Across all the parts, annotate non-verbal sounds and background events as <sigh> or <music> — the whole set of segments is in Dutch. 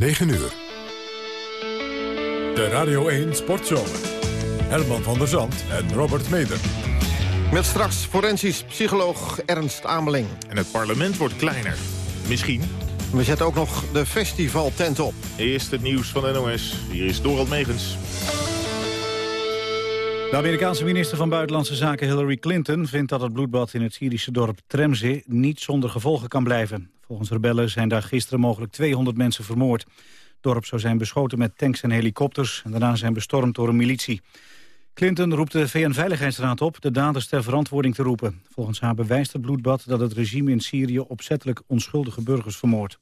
9 uur. De Radio 1 Sportzomer. Herman van der Zand en Robert Meder. Met straks forensisch psycholoog Ernst Ameling. En het parlement wordt kleiner. Misschien. We zetten ook nog de festivaltent op. Eerst het nieuws van NOS. Hier is Dorald Megens. De Amerikaanse minister van Buitenlandse Zaken Hillary Clinton vindt dat het bloedbad in het Syrische dorp Tremze niet zonder gevolgen kan blijven. Volgens rebellen zijn daar gisteren mogelijk 200 mensen vermoord. Het dorp zou zijn beschoten met tanks en helikopters en daarna zijn bestormd door een militie. Clinton roept de VN-veiligheidsraad op de daders ter verantwoording te roepen. Volgens haar bewijst het bloedbad dat het regime in Syrië opzettelijk onschuldige burgers vermoordt.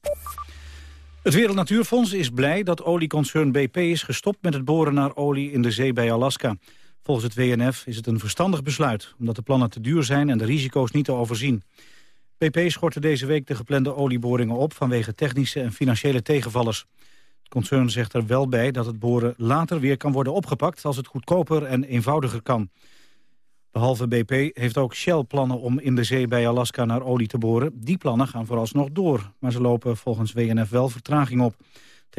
Het Wereld Natuurfonds is blij dat olieconcern BP is gestopt met het boren naar olie in de zee bij Alaska. Volgens het WNF is het een verstandig besluit, omdat de plannen te duur zijn en de risico's niet te overzien. BP schortte deze week de geplande olieboringen op vanwege technische en financiële tegenvallers. Het concern zegt er wel bij dat het boren later weer kan worden opgepakt als het goedkoper en eenvoudiger kan. Behalve BP heeft ook Shell plannen om in de zee bij Alaska naar olie te boren. Die plannen gaan vooralsnog door, maar ze lopen volgens WNF wel vertraging op.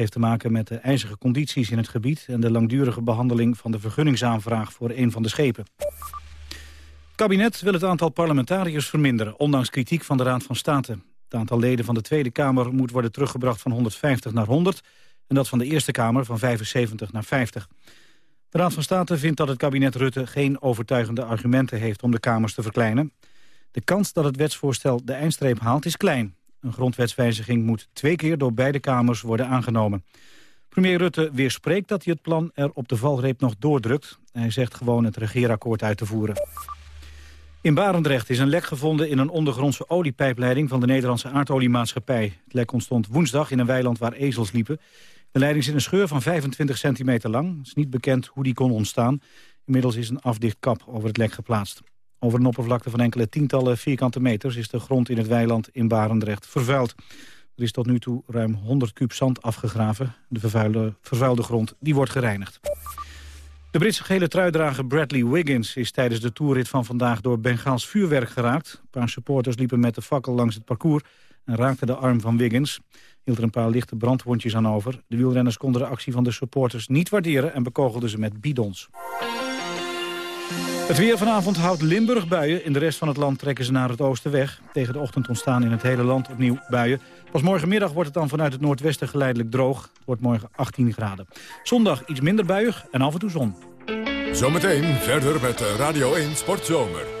Heeft te maken met de ijzige condities in het gebied... en de langdurige behandeling van de vergunningsaanvraag voor een van de schepen. Het kabinet wil het aantal parlementariërs verminderen... ondanks kritiek van de Raad van State. Het aantal leden van de Tweede Kamer moet worden teruggebracht van 150 naar 100... en dat van de Eerste Kamer van 75 naar 50. De Raad van State vindt dat het kabinet Rutte geen overtuigende argumenten heeft om de Kamers te verkleinen. De kans dat het wetsvoorstel de eindstreep haalt is klein. Een grondwetswijziging moet twee keer door beide kamers worden aangenomen. Premier Rutte weerspreekt dat hij het plan er op de valreep nog doordrukt. Hij zegt gewoon het regeerakkoord uit te voeren. In Barendrecht is een lek gevonden in een ondergrondse oliepijpleiding van de Nederlandse aardoliemaatschappij. Het lek ontstond woensdag in een weiland waar ezels liepen. De leiding zit een scheur van 25 centimeter lang. Het is niet bekend hoe die kon ontstaan. Inmiddels is een afdichtkap over het lek geplaatst. Over een oppervlakte van enkele tientallen vierkante meters... is de grond in het weiland in Barendrecht vervuild. Er is tot nu toe ruim 100 kub zand afgegraven. De vervuilde, vervuilde grond die wordt gereinigd. De Britse gele truidrager Bradley Wiggins is tijdens de toerrit van vandaag door Bengaals vuurwerk geraakt. Een paar supporters liepen met de fakkel langs het parcours en raakten de arm van Wiggins. Hield er een paar lichte brandwondjes aan over. De wielrenners konden de actie van de supporters niet waarderen en bekogelden ze met bidons. Het weer vanavond houdt Limburg buien. In de rest van het land trekken ze naar het oosten weg. Tegen de ochtend ontstaan in het hele land opnieuw buien. Pas morgenmiddag wordt het dan vanuit het noordwesten geleidelijk droog. Het wordt morgen 18 graden. Zondag iets minder buiig en af en toe zon. Zometeen verder met Radio 1 Sportzomer.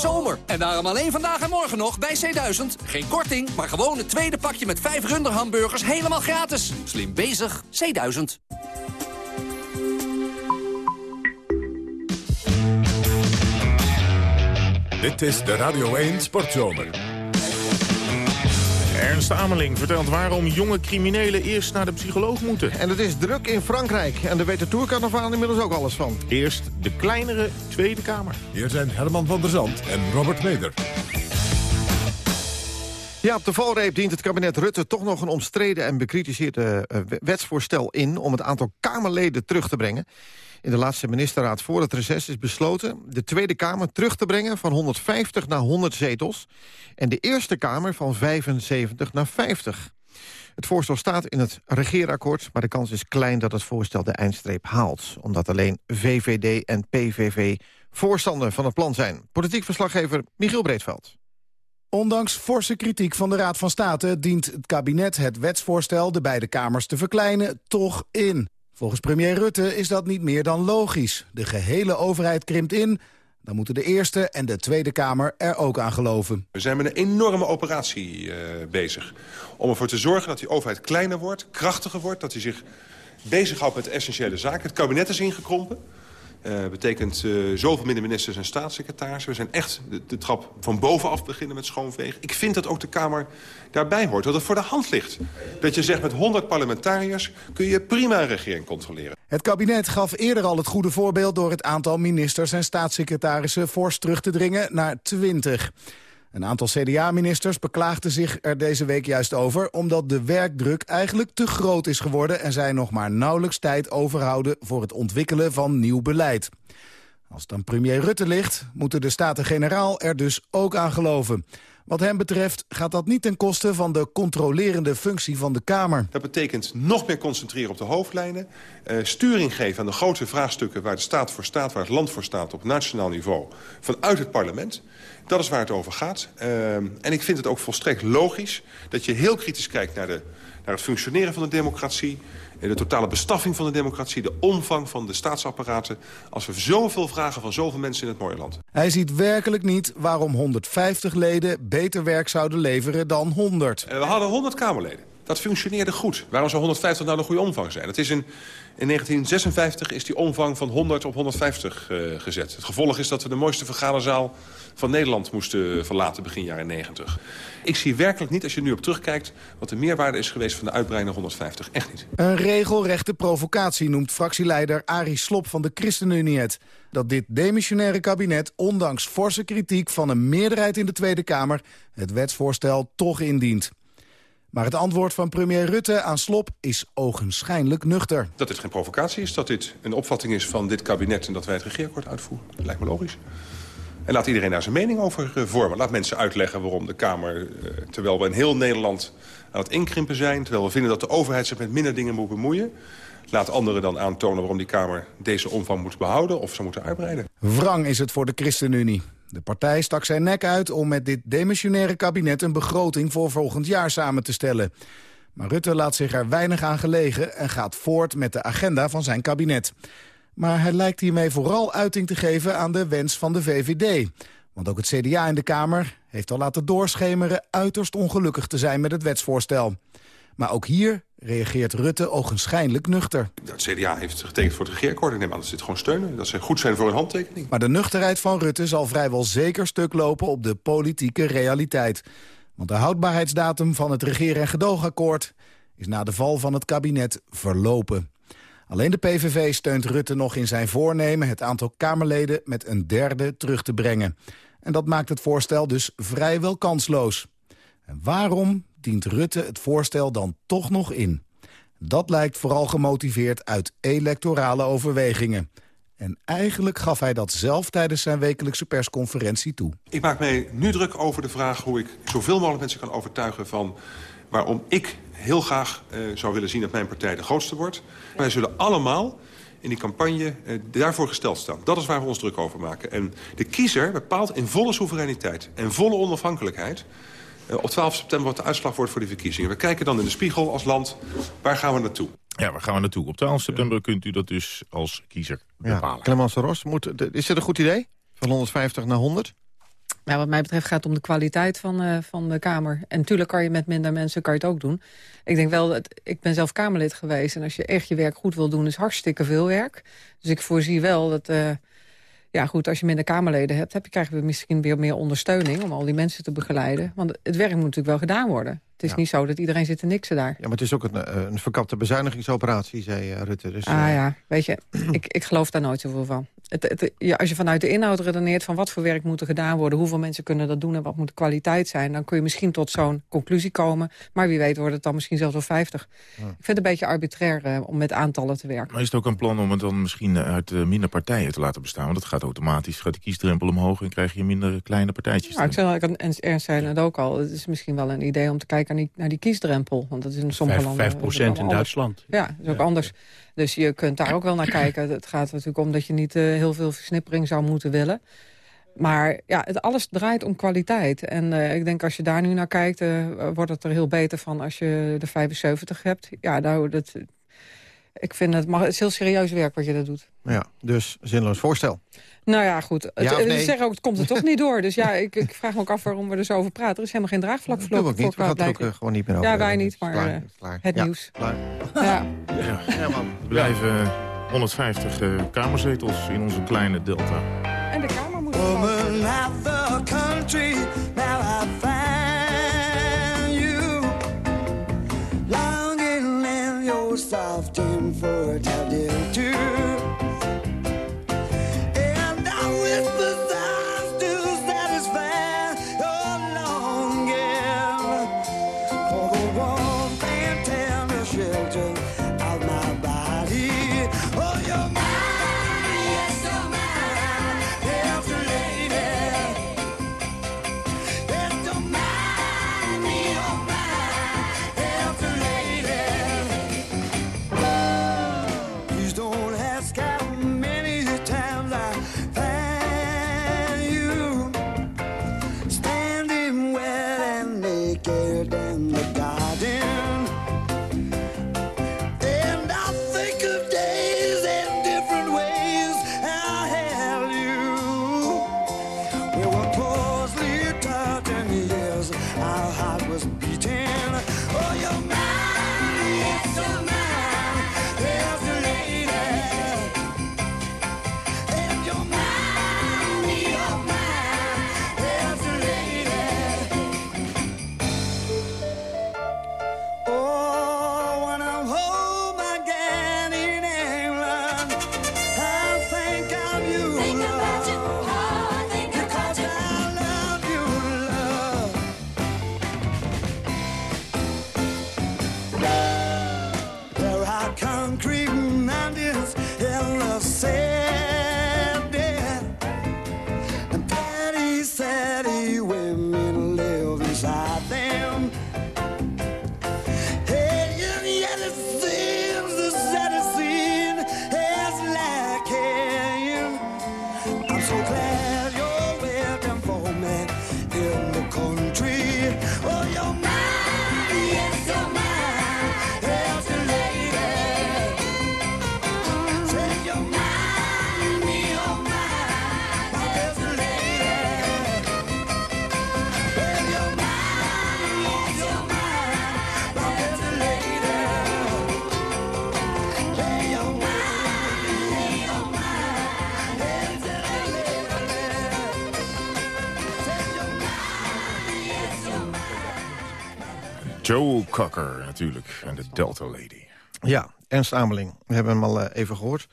Zomer en daarom alleen vandaag en morgen nog bij C1000. Geen korting, maar gewoon het tweede pakje met 5 runder hamburgers helemaal gratis. Slim bezig, C1000. Dit is de Radio 1 Sportzomer. Ernst Ameling vertelt waarom jonge criminelen eerst naar de psycholoog moeten. En het is druk in Frankrijk. En daar weet de Tourcarnaval inmiddels ook alles van. Eerst de kleinere Tweede Kamer. Hier zijn Herman van der Zand en Robert Meder. Ja, op de valreep dient het kabinet Rutte toch nog een omstreden en bekritiseerd uh, wetsvoorstel in... om het aantal Kamerleden terug te brengen. In de laatste ministerraad voor het reces is besloten... de Tweede Kamer terug te brengen van 150 naar 100 zetels... en de Eerste Kamer van 75 naar 50. Het voorstel staat in het regeerakkoord... maar de kans is klein dat het voorstel de eindstreep haalt... omdat alleen VVD en PVV voorstander van het plan zijn. Politiek verslaggever Michiel Breedveld. Ondanks forse kritiek van de Raad van State dient het kabinet het wetsvoorstel de beide kamers te verkleinen toch in. Volgens premier Rutte is dat niet meer dan logisch. De gehele overheid krimpt in, dan moeten de Eerste en de Tweede Kamer er ook aan geloven. We zijn met een enorme operatie uh, bezig. Om ervoor te zorgen dat die overheid kleiner wordt, krachtiger wordt... dat hij zich bezighoudt met essentiële zaken. Het kabinet is ingekrompen. Uh, betekent uh, zoveel minder ministers en staatssecretarissen. We zijn echt de, de, trap van bovenaf beginnen met schoonvegen. Ik vind dat ook de Kamer daarbij hoort. Dat het voor de hand ligt. Dat je zegt met 100 parlementariërs kun je prima een regering controleren. Het kabinet gaf eerder al het goede voorbeeld... door het aantal ministers en staatssecretarissen fors terug te dringen naar 20. Een aantal CDA-ministers beklaagden zich er deze week juist over... omdat de werkdruk eigenlijk te groot is geworden... en zij nog maar nauwelijks tijd overhouden voor het ontwikkelen van nieuw beleid. Als het aan premier Rutte ligt, moeten de Staten-Generaal er dus ook aan geloven. Wat hem betreft gaat dat niet ten koste van de controlerende functie van de Kamer. Dat betekent nog meer concentreren op de hoofdlijnen. Uh, sturing geven aan de grote vraagstukken waar de staat voor staat... waar het land voor staat op nationaal niveau vanuit het parlement. Dat is waar het over gaat. Uh, en ik vind het ook volstrekt logisch dat je heel kritisch kijkt naar, de, naar het functioneren van de democratie de totale bestaffing van de democratie... de omvang van de staatsapparaten... als we zoveel vragen van zoveel mensen in het mooie land. Hij ziet werkelijk niet waarom 150 leden beter werk zouden leveren dan 100. We hadden 100 Kamerleden. Dat functioneerde goed. Waarom zou 150 nou een goede omvang zijn? Het is in, in 1956 is die omvang van 100 op 150 uh, gezet. Het gevolg is dat we de mooiste vergaderzaal van Nederland moesten verlaten begin jaren 90. Ik zie werkelijk niet, als je nu op terugkijkt... wat de meerwaarde is geweest van de uitbreiding naar 150. Echt niet. Een regelrechte provocatie noemt fractieleider Arie Slop van de ChristenUnie het. Dat dit demissionaire kabinet, ondanks forse kritiek van een meerderheid in de Tweede Kamer... het wetsvoorstel toch indient. Maar het antwoord van premier Rutte aan Slop is ogenschijnlijk nuchter. Dat dit geen provocatie is, dat dit een opvatting is van dit kabinet... en dat wij het regeerakkoord uitvoeren. Dat lijkt me logisch. En laat iedereen daar zijn mening over uh, vormen. Laat mensen uitleggen waarom de Kamer, uh, terwijl we in heel Nederland aan het inkrimpen zijn... terwijl we vinden dat de overheid zich met minder dingen moet bemoeien... laat anderen dan aantonen waarom die Kamer deze omvang moet behouden... of zou moeten uitbreiden. Wrang is het voor de ChristenUnie. De partij stak zijn nek uit om met dit demissionaire kabinet... een begroting voor volgend jaar samen te stellen. Maar Rutte laat zich er weinig aan gelegen... en gaat voort met de agenda van zijn kabinet. Maar hij lijkt hiermee vooral uiting te geven aan de wens van de VVD. Want ook het CDA in de Kamer heeft al laten doorschemeren... uiterst ongelukkig te zijn met het wetsvoorstel. Maar ook hier reageert Rutte ogenschijnlijk nuchter. Het CDA heeft getekend voor het regeerakkoord. Ik neem aan dat ze dit gewoon steunen. Dat ze goed zijn voor een handtekening. Maar de nuchterheid van Rutte zal vrijwel zeker stuk lopen op de politieke realiteit. Want de houdbaarheidsdatum van het regeer- en gedoogakkoord... is na de val van het kabinet verlopen. Alleen de PVV steunt Rutte nog in zijn voornemen... het aantal Kamerleden met een derde terug te brengen. En dat maakt het voorstel dus vrijwel kansloos. En waarom dient Rutte het voorstel dan toch nog in? Dat lijkt vooral gemotiveerd uit electorale overwegingen. En eigenlijk gaf hij dat zelf tijdens zijn wekelijkse persconferentie toe. Ik maak mij nu druk over de vraag hoe ik zoveel mogelijk mensen kan overtuigen van waarom ik heel graag uh, zou willen zien dat mijn partij de grootste wordt. Wij zullen allemaal in die campagne uh, daarvoor gesteld staan. Dat is waar we ons druk over maken. En de kiezer bepaalt in volle soevereiniteit en volle onafhankelijkheid... Uh, op 12 september wat de uitslag wordt voor die verkiezingen. We kijken dan in de spiegel als land, waar gaan we naartoe? Ja, waar gaan we naartoe? Op 12 september kunt u dat dus als kiezer bepalen. Ja, Clemence Ros, moet, is dit een goed idee? Van 150 naar 100? Nou, wat mij betreft gaat het om de kwaliteit van, uh, van de Kamer. En natuurlijk kan je met minder mensen kan je het ook doen. Ik denk wel, dat, ik ben zelf Kamerlid geweest... en als je echt je werk goed wil doen, is hartstikke veel werk. Dus ik voorzie wel dat... Uh, ja goed, als je minder Kamerleden hebt... Heb je, krijgen we misschien weer meer ondersteuning om al die mensen te begeleiden. Want het werk moet natuurlijk wel gedaan worden. Het is Ja. niet zo dat iedereen zit te niksen daar. Ja, maar het is ook een, eh, een verkapte bezuinigingsoperatie, zei eh, Rutte. Dus, Ah eh, ja, weet je, <clears throat> ik, ik geloof daar nooit zoveel van. Het, het, ja, als je vanuit de inhoud redeneert van wat voor werk moet er gedaan worden... hoeveel mensen kunnen dat doen en wat moet de kwaliteit zijn... dan kun je misschien tot zo'n conclusie komen. Maar wie weet wordt het dan misschien zelfs wel 50. Ik vind het een beetje arbitrair eh, om met aantallen te werken. Maar is het ook een plan om het dan misschien uit minder partijen te laten bestaan? Want dat gaat automatisch, gaat de kiesdrempel omhoog... en krijg je minder kleine partijtjes. Nou, ik zei ik en Ernst zei het ook al. Het is misschien wel een idee om te kijken naar die, naar die kiesdrempel. Want dat is in sommige landen... vijf procent is het in Duitsland. Ja, dat is ook anders. Dus je kunt daar ook wel naar kijken. Het gaat natuurlijk om dat je niet eh, heel veel versnippering zou moeten willen. Maar ja, het, alles draait om kwaliteit. En eh, ik denk als je daar nu naar kijkt, eh, wordt het er heel beter van als je de 75 hebt. Ja, nou, dat, ik vind het, maar het is heel serieus werk wat je dat doet. Ja, dus zinloos voorstel. Nou ja, goed. Het, Ja eh, nee? Ze zeggen ook, het komt er toch <laughs> niet door. Dus ja, ik, ik vraag me ook af waarom we er zo over praten. Er is helemaal geen draagvlak Dat voor, we ook niet. We gaan het ook eh, gewoon niet meer over Ja, wij niet, Het maar klaar, eh, het is klaar. het Ja, nieuws. klaar. Ja. Ja. Ja, man. We blijven 150 eh, kamerzetels in onze kleine delta. En de Kamer moet... Woman of the country, now I find you longing in your soft for a time. Cocker natuurlijk. En de Delta Lady. Ja, Ernst Ameling. We hebben hem al eh, even gehoord.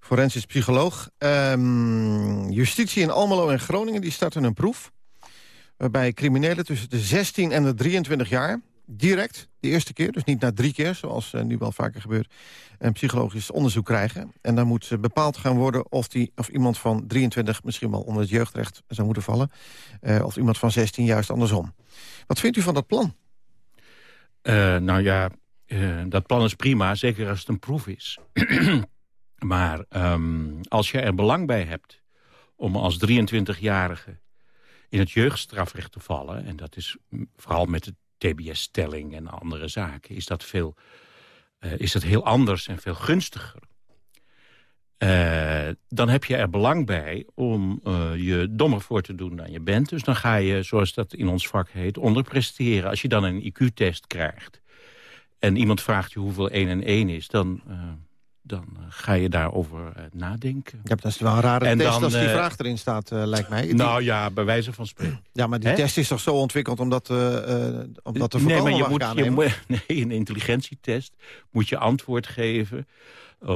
Forensisch psycholoog. Ehm, justitie in Almelo en Groningen die starten een proef. Waarbij criminelen tussen de 16 en de 23 jaar... direct, de eerste keer, dus niet na drie keer... zoals eh, nu wel vaker gebeurt, een psychologisch onderzoek krijgen. En dan moet eh, bepaald gaan worden of, die, of iemand van 23... misschien wel onder het jeugdrecht zou moeten vallen. of iemand van 16 juist andersom. Wat vindt u van dat plan? Eh, nou ja, eh, dat plan is prima, zeker als het een proef is. <clears throat> maar ehm, als je er belang bij hebt om als 23-jarige in het jeugdstrafrecht te vallen... en dat is vooral met de TBS-stelling en andere zaken... is dat, veel, eh, is dat heel anders en veel gunstiger. Eh, dan heb je er belang bij om eh, je dommer voor te doen dan je bent. Dus dan ga je, zoals dat in ons vak heet, onderpresteren. Als je dan een IQ-test krijgt en iemand vraagt je hoeveel 1 en 1 is... dan, eh, dan eh, ga je daarover eh, nadenken. Ja, dat is wel een rare En test dan, als die eh, vraag erin staat, lijkt mij. Die- Nou ja, bij wijze van spreken. Ja, maar die test is toch zo ontwikkeld om dat, eh, eh, om dat te nee, voorkomen, maar je moet, je aannemen? moet, <laughs> nee, in een intelligentietest moet je antwoord geven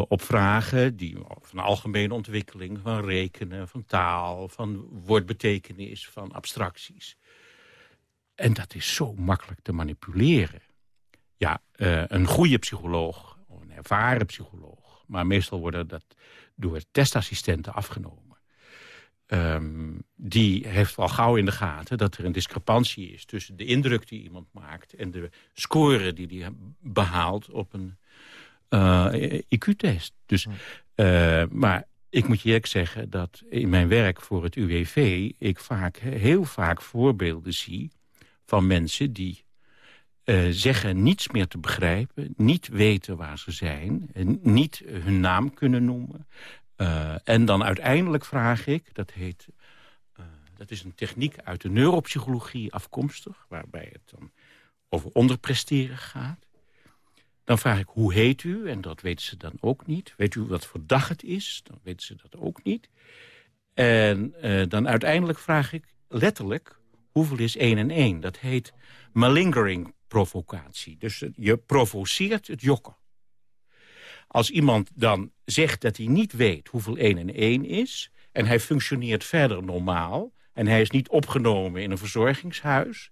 op vragen die, van algemene ontwikkeling, van rekenen, van taal, van woordbetekenis, van abstracties. En dat is zo makkelijk te manipuleren. Ja, een goede psycholoog, of een ervaren psycholoog, maar meestal worden dat door testassistenten afgenomen. Ehm, die heeft al gauw in de gaten dat er een discrepantie is... tussen de indruk die iemand maakt... en de score die hij behaalt op een eh, IQ-test. Dus, eh, maar ik moet je eerlijk zeggen dat in mijn werk voor het UWV... ik vaak, heel vaak voorbeelden zie van mensen die eh, zeggen niets meer te begrijpen, niet weten waar ze zijn... niet hun naam kunnen noemen. Uh, en dan uiteindelijk vraag ik, dat heet... Dat is een techniek uit de neuropsychologie afkomstig... waarbij het dan over onderpresteren gaat. Dan vraag ik, hoe heet u? En dat weten ze dan ook niet. Weet u wat voor dag het is? Dan weten ze dat ook niet. En dan uiteindelijk vraag ik letterlijk, hoeveel is 1 en 1? Dat heet malingering provocatie. Dus je provoceert het jokken. Als iemand dan zegt dat hij niet weet hoeveel 1 en 1 is... en hij functioneert verder normaal... en hij is niet opgenomen in een verzorgingshuis...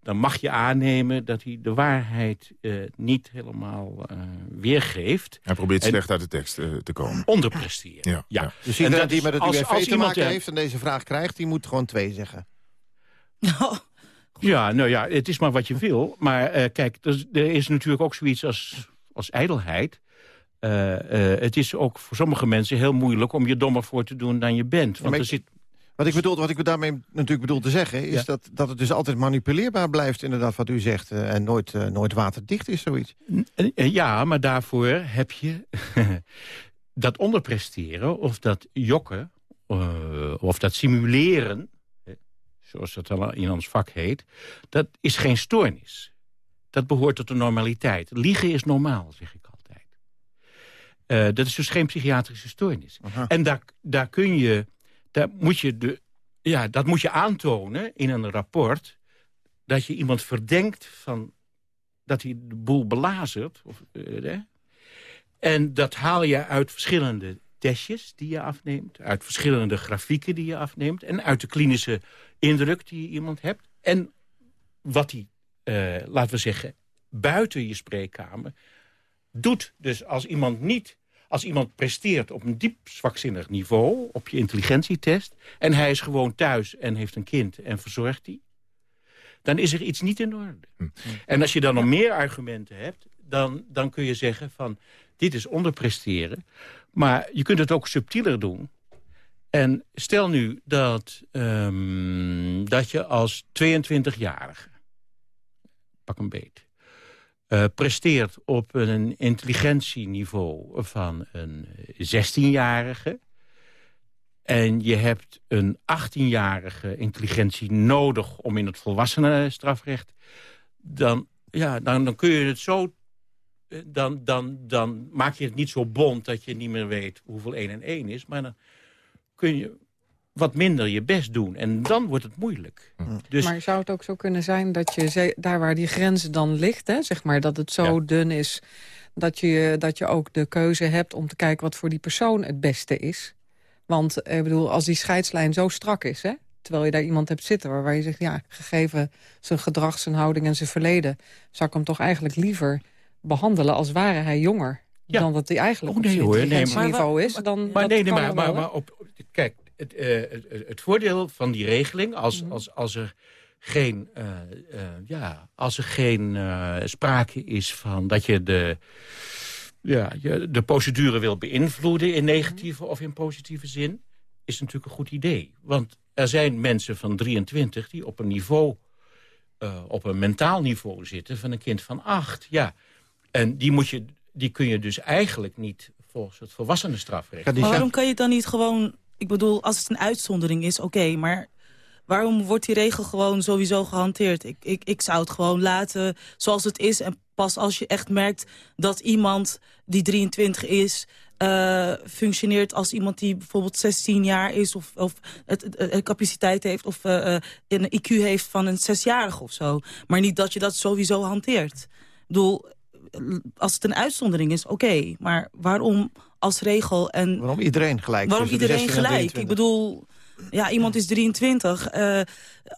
dan mag je aannemen dat hij de waarheid uh, niet helemaal uh, weergeeft. Hij probeert En- slecht uit de tekst uh, te komen. Onderpresteren. Ja, Ja. ja. Dus En iedereen dat die met het als- UWV te iemand, maken eh, heeft en deze vraag krijgt... die moet gewoon twee zeggen. <laughs> Ja, nou ja, het is maar wat je wil. Maar eh, kijk, er, is- er is natuurlijk ook zoiets als, als ijdelheid. Eh, eh, het is ook voor sommige mensen heel moeilijk om je dommer voor te doen dan je bent. Want er zit, Wat ik, bedoel, wat ik daarmee natuurlijk bedoel te zeggen... is Ja. dat, dat het dus altijd manipuleerbaar blijft, inderdaad, wat u zegt. en nooit, nooit waterdicht is, zoiets. Ja, maar daarvoor heb je <laughs> dat onderpresteren of dat jokken of dat simuleren, zoals dat al in ons vak heet, dat is geen stoornis. Dat behoort tot de normaliteit. Liegen is normaal, zeg ik altijd. Eh, dat is dus geen psychiatrische stoornis. En daar, daar kun je, daar moet je de, ja, dat moet je aantonen in een rapport dat je iemand verdenkt van dat hij de boel belazert. Of, eh? En dat haal je uit verschillende testjes die je afneemt... uit verschillende grafieken die je afneemt... en uit de klinische indruk die je iemand hebt. En wat hij, eh, laten we zeggen, buiten je spreekkamer doet. Dus als iemand niet... Als iemand presteert op een diep zwakzinnig niveau... op je intelligentietest... en hij is gewoon thuis en heeft een kind en verzorgt die... dan is er iets niet in orde. En als je dan nog meer argumenten hebt... Dan, dan kun je zeggen van, dit is onderpresteren. Maar je kunt het ook subtieler doen. En stel nu dat, ehm, dat je als 22-jarige... pak een beet... eh, presteert op een intelligentieniveau van een 16-jarige... en je hebt een 18-jarige intelligentie nodig... om in het volwassenenstrafrecht... dan, ja, dan, dan kun je het zo... Dan, dan, dan maak je het niet zo bond dat je niet meer weet hoeveel 1 en 1 is... maar dan kun je wat minder je best doen. En dan wordt het moeilijk. Dus Maar zou het ook zo kunnen zijn dat je daar waar die grens dan ligt... Hè, zeg maar, dat het zo dun is dat je, dat je ook de keuze hebt... om te kijken wat voor die persoon het beste is? Want eh, ik bedoel, als die scheidslijn zo strak is... Hè, terwijl je daar iemand hebt zitten waar je zegt... ja, gegeven zijn gedrag, zijn houding en zijn verleden... zou ik hem toch eigenlijk liever behandelen als ware hij jonger... dan dat hij eigenlijk Oh, op nee, zijn hoor, nee, maar- intelligentieniveau is. Dan, Maar nee, nee maar, maar, maar op, kijk, het, eh, het, het voordeel van die regeling, als, Mhm. als, als er geen, eh, eh, ja, als er geen eh, sprake is van dat je de, ja, je de procedure wil beïnvloeden in negatieve of in positieve zin, is natuurlijk een goed idee. Want er zijn mensen van 23 die op een niveau, eh, op een mentaal niveau zitten van een kind van 8. Ja. En die, moet je, die kun je dus eigenlijk niet volgens het volwassenenstrafrecht. Maar waarom kan je het dan niet gewoon... Ik bedoel, als het een uitzondering is, oké, maar... Waarom wordt die regel gewoon sowieso gehanteerd? Ik, ik, ik zou het gewoon laten zoals het is. En pas als je echt merkt dat iemand die 23 is... eh, functioneert als iemand die bijvoorbeeld 16 jaar is... of, of het, het- het capaciteit heeft of eh, eh, een IQ heeft van een zesjarige of zo. Maar niet dat je dat sowieso hanteert. Ik bedoel, als het een uitzondering is, oké. maar waarom als regel en... Waarom iedereen gelijk? Waarom de iedereen 16 en gelijk? Ik 23? bedoel, ja, iemand is 23. eh,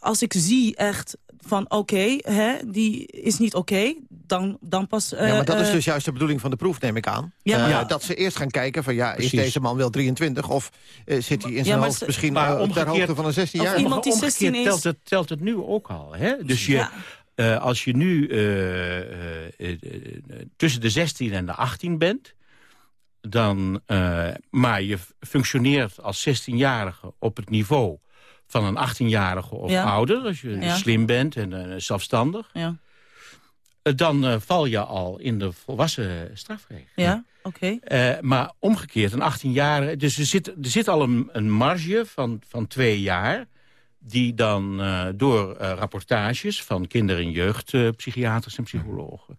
als ik zie echt van oké, hè, die is niet oké, dan, dan pas... eh, ja, maar dat is eh, dus juist de bedoeling van de proef, neem ik aan. Ja, maar- Eh, Ja. Dat ze eerst gaan kijken van, ja, is deze man wel 23... of eh, zit hij in zijn hoofd misschien Maar eh, ter hoogte van een 16 jaar? iemand die Omgekeerd 16 is- Telt het, telt het nu ook al. Hè? Dus je, Eh, als je nu eh, eh, tussen de 16 en de 18 bent... Dan, maar je functioneert als 16-jarige op het niveau van een 18-jarige of Ja. ouder... als je Ja. slim bent en zelfstandig... Ja. dan val je al in de volwassen strafregeling. Ja, oké. Maar omgekeerd, een 18-jarige... Dus er zit, er zit al een, een marge van, van twee jaar... die dan eh, door eh, rapportages van kinder- en jeugdpsychiaters en psychologen...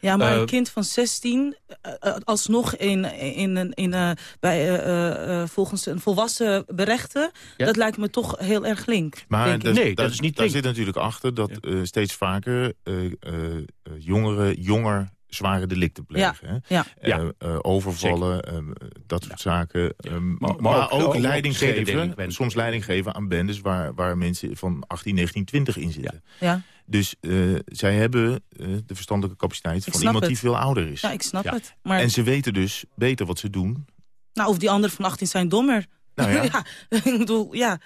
Ja, maar Eh, een kind van 16, eh, eh, alsnog in, in, in, in, eh, bij, eh, eh, eh, volgens een volwassen berechter... Ja. dat lijkt me toch heel erg link. Maar denk ik. daar- Nee, daar, dat is niet daar zit natuurlijk achter dat eh, steeds vaker eh, eh, eh, jongeren jonger zware delicten plegen. hè? Ja. Eh, Ja. eh, overvallen, eh, dat soort zaken. eh, maar, maar ook- ook, ook leiding geven, soms leiding geven aan bendes... waar, waar mensen van 18, 19, 20 in zitten. Ja. Dus eh, zij hebben de verstandelijke capaciteit Ik van iemand die veel ouder is. ja, ik snap Ja. het. Maar En ze weten dus beter wat ze doen. nou, of die anderen van 18 zijn dommer. Nou <laughs> ja. ik bedoel, ja.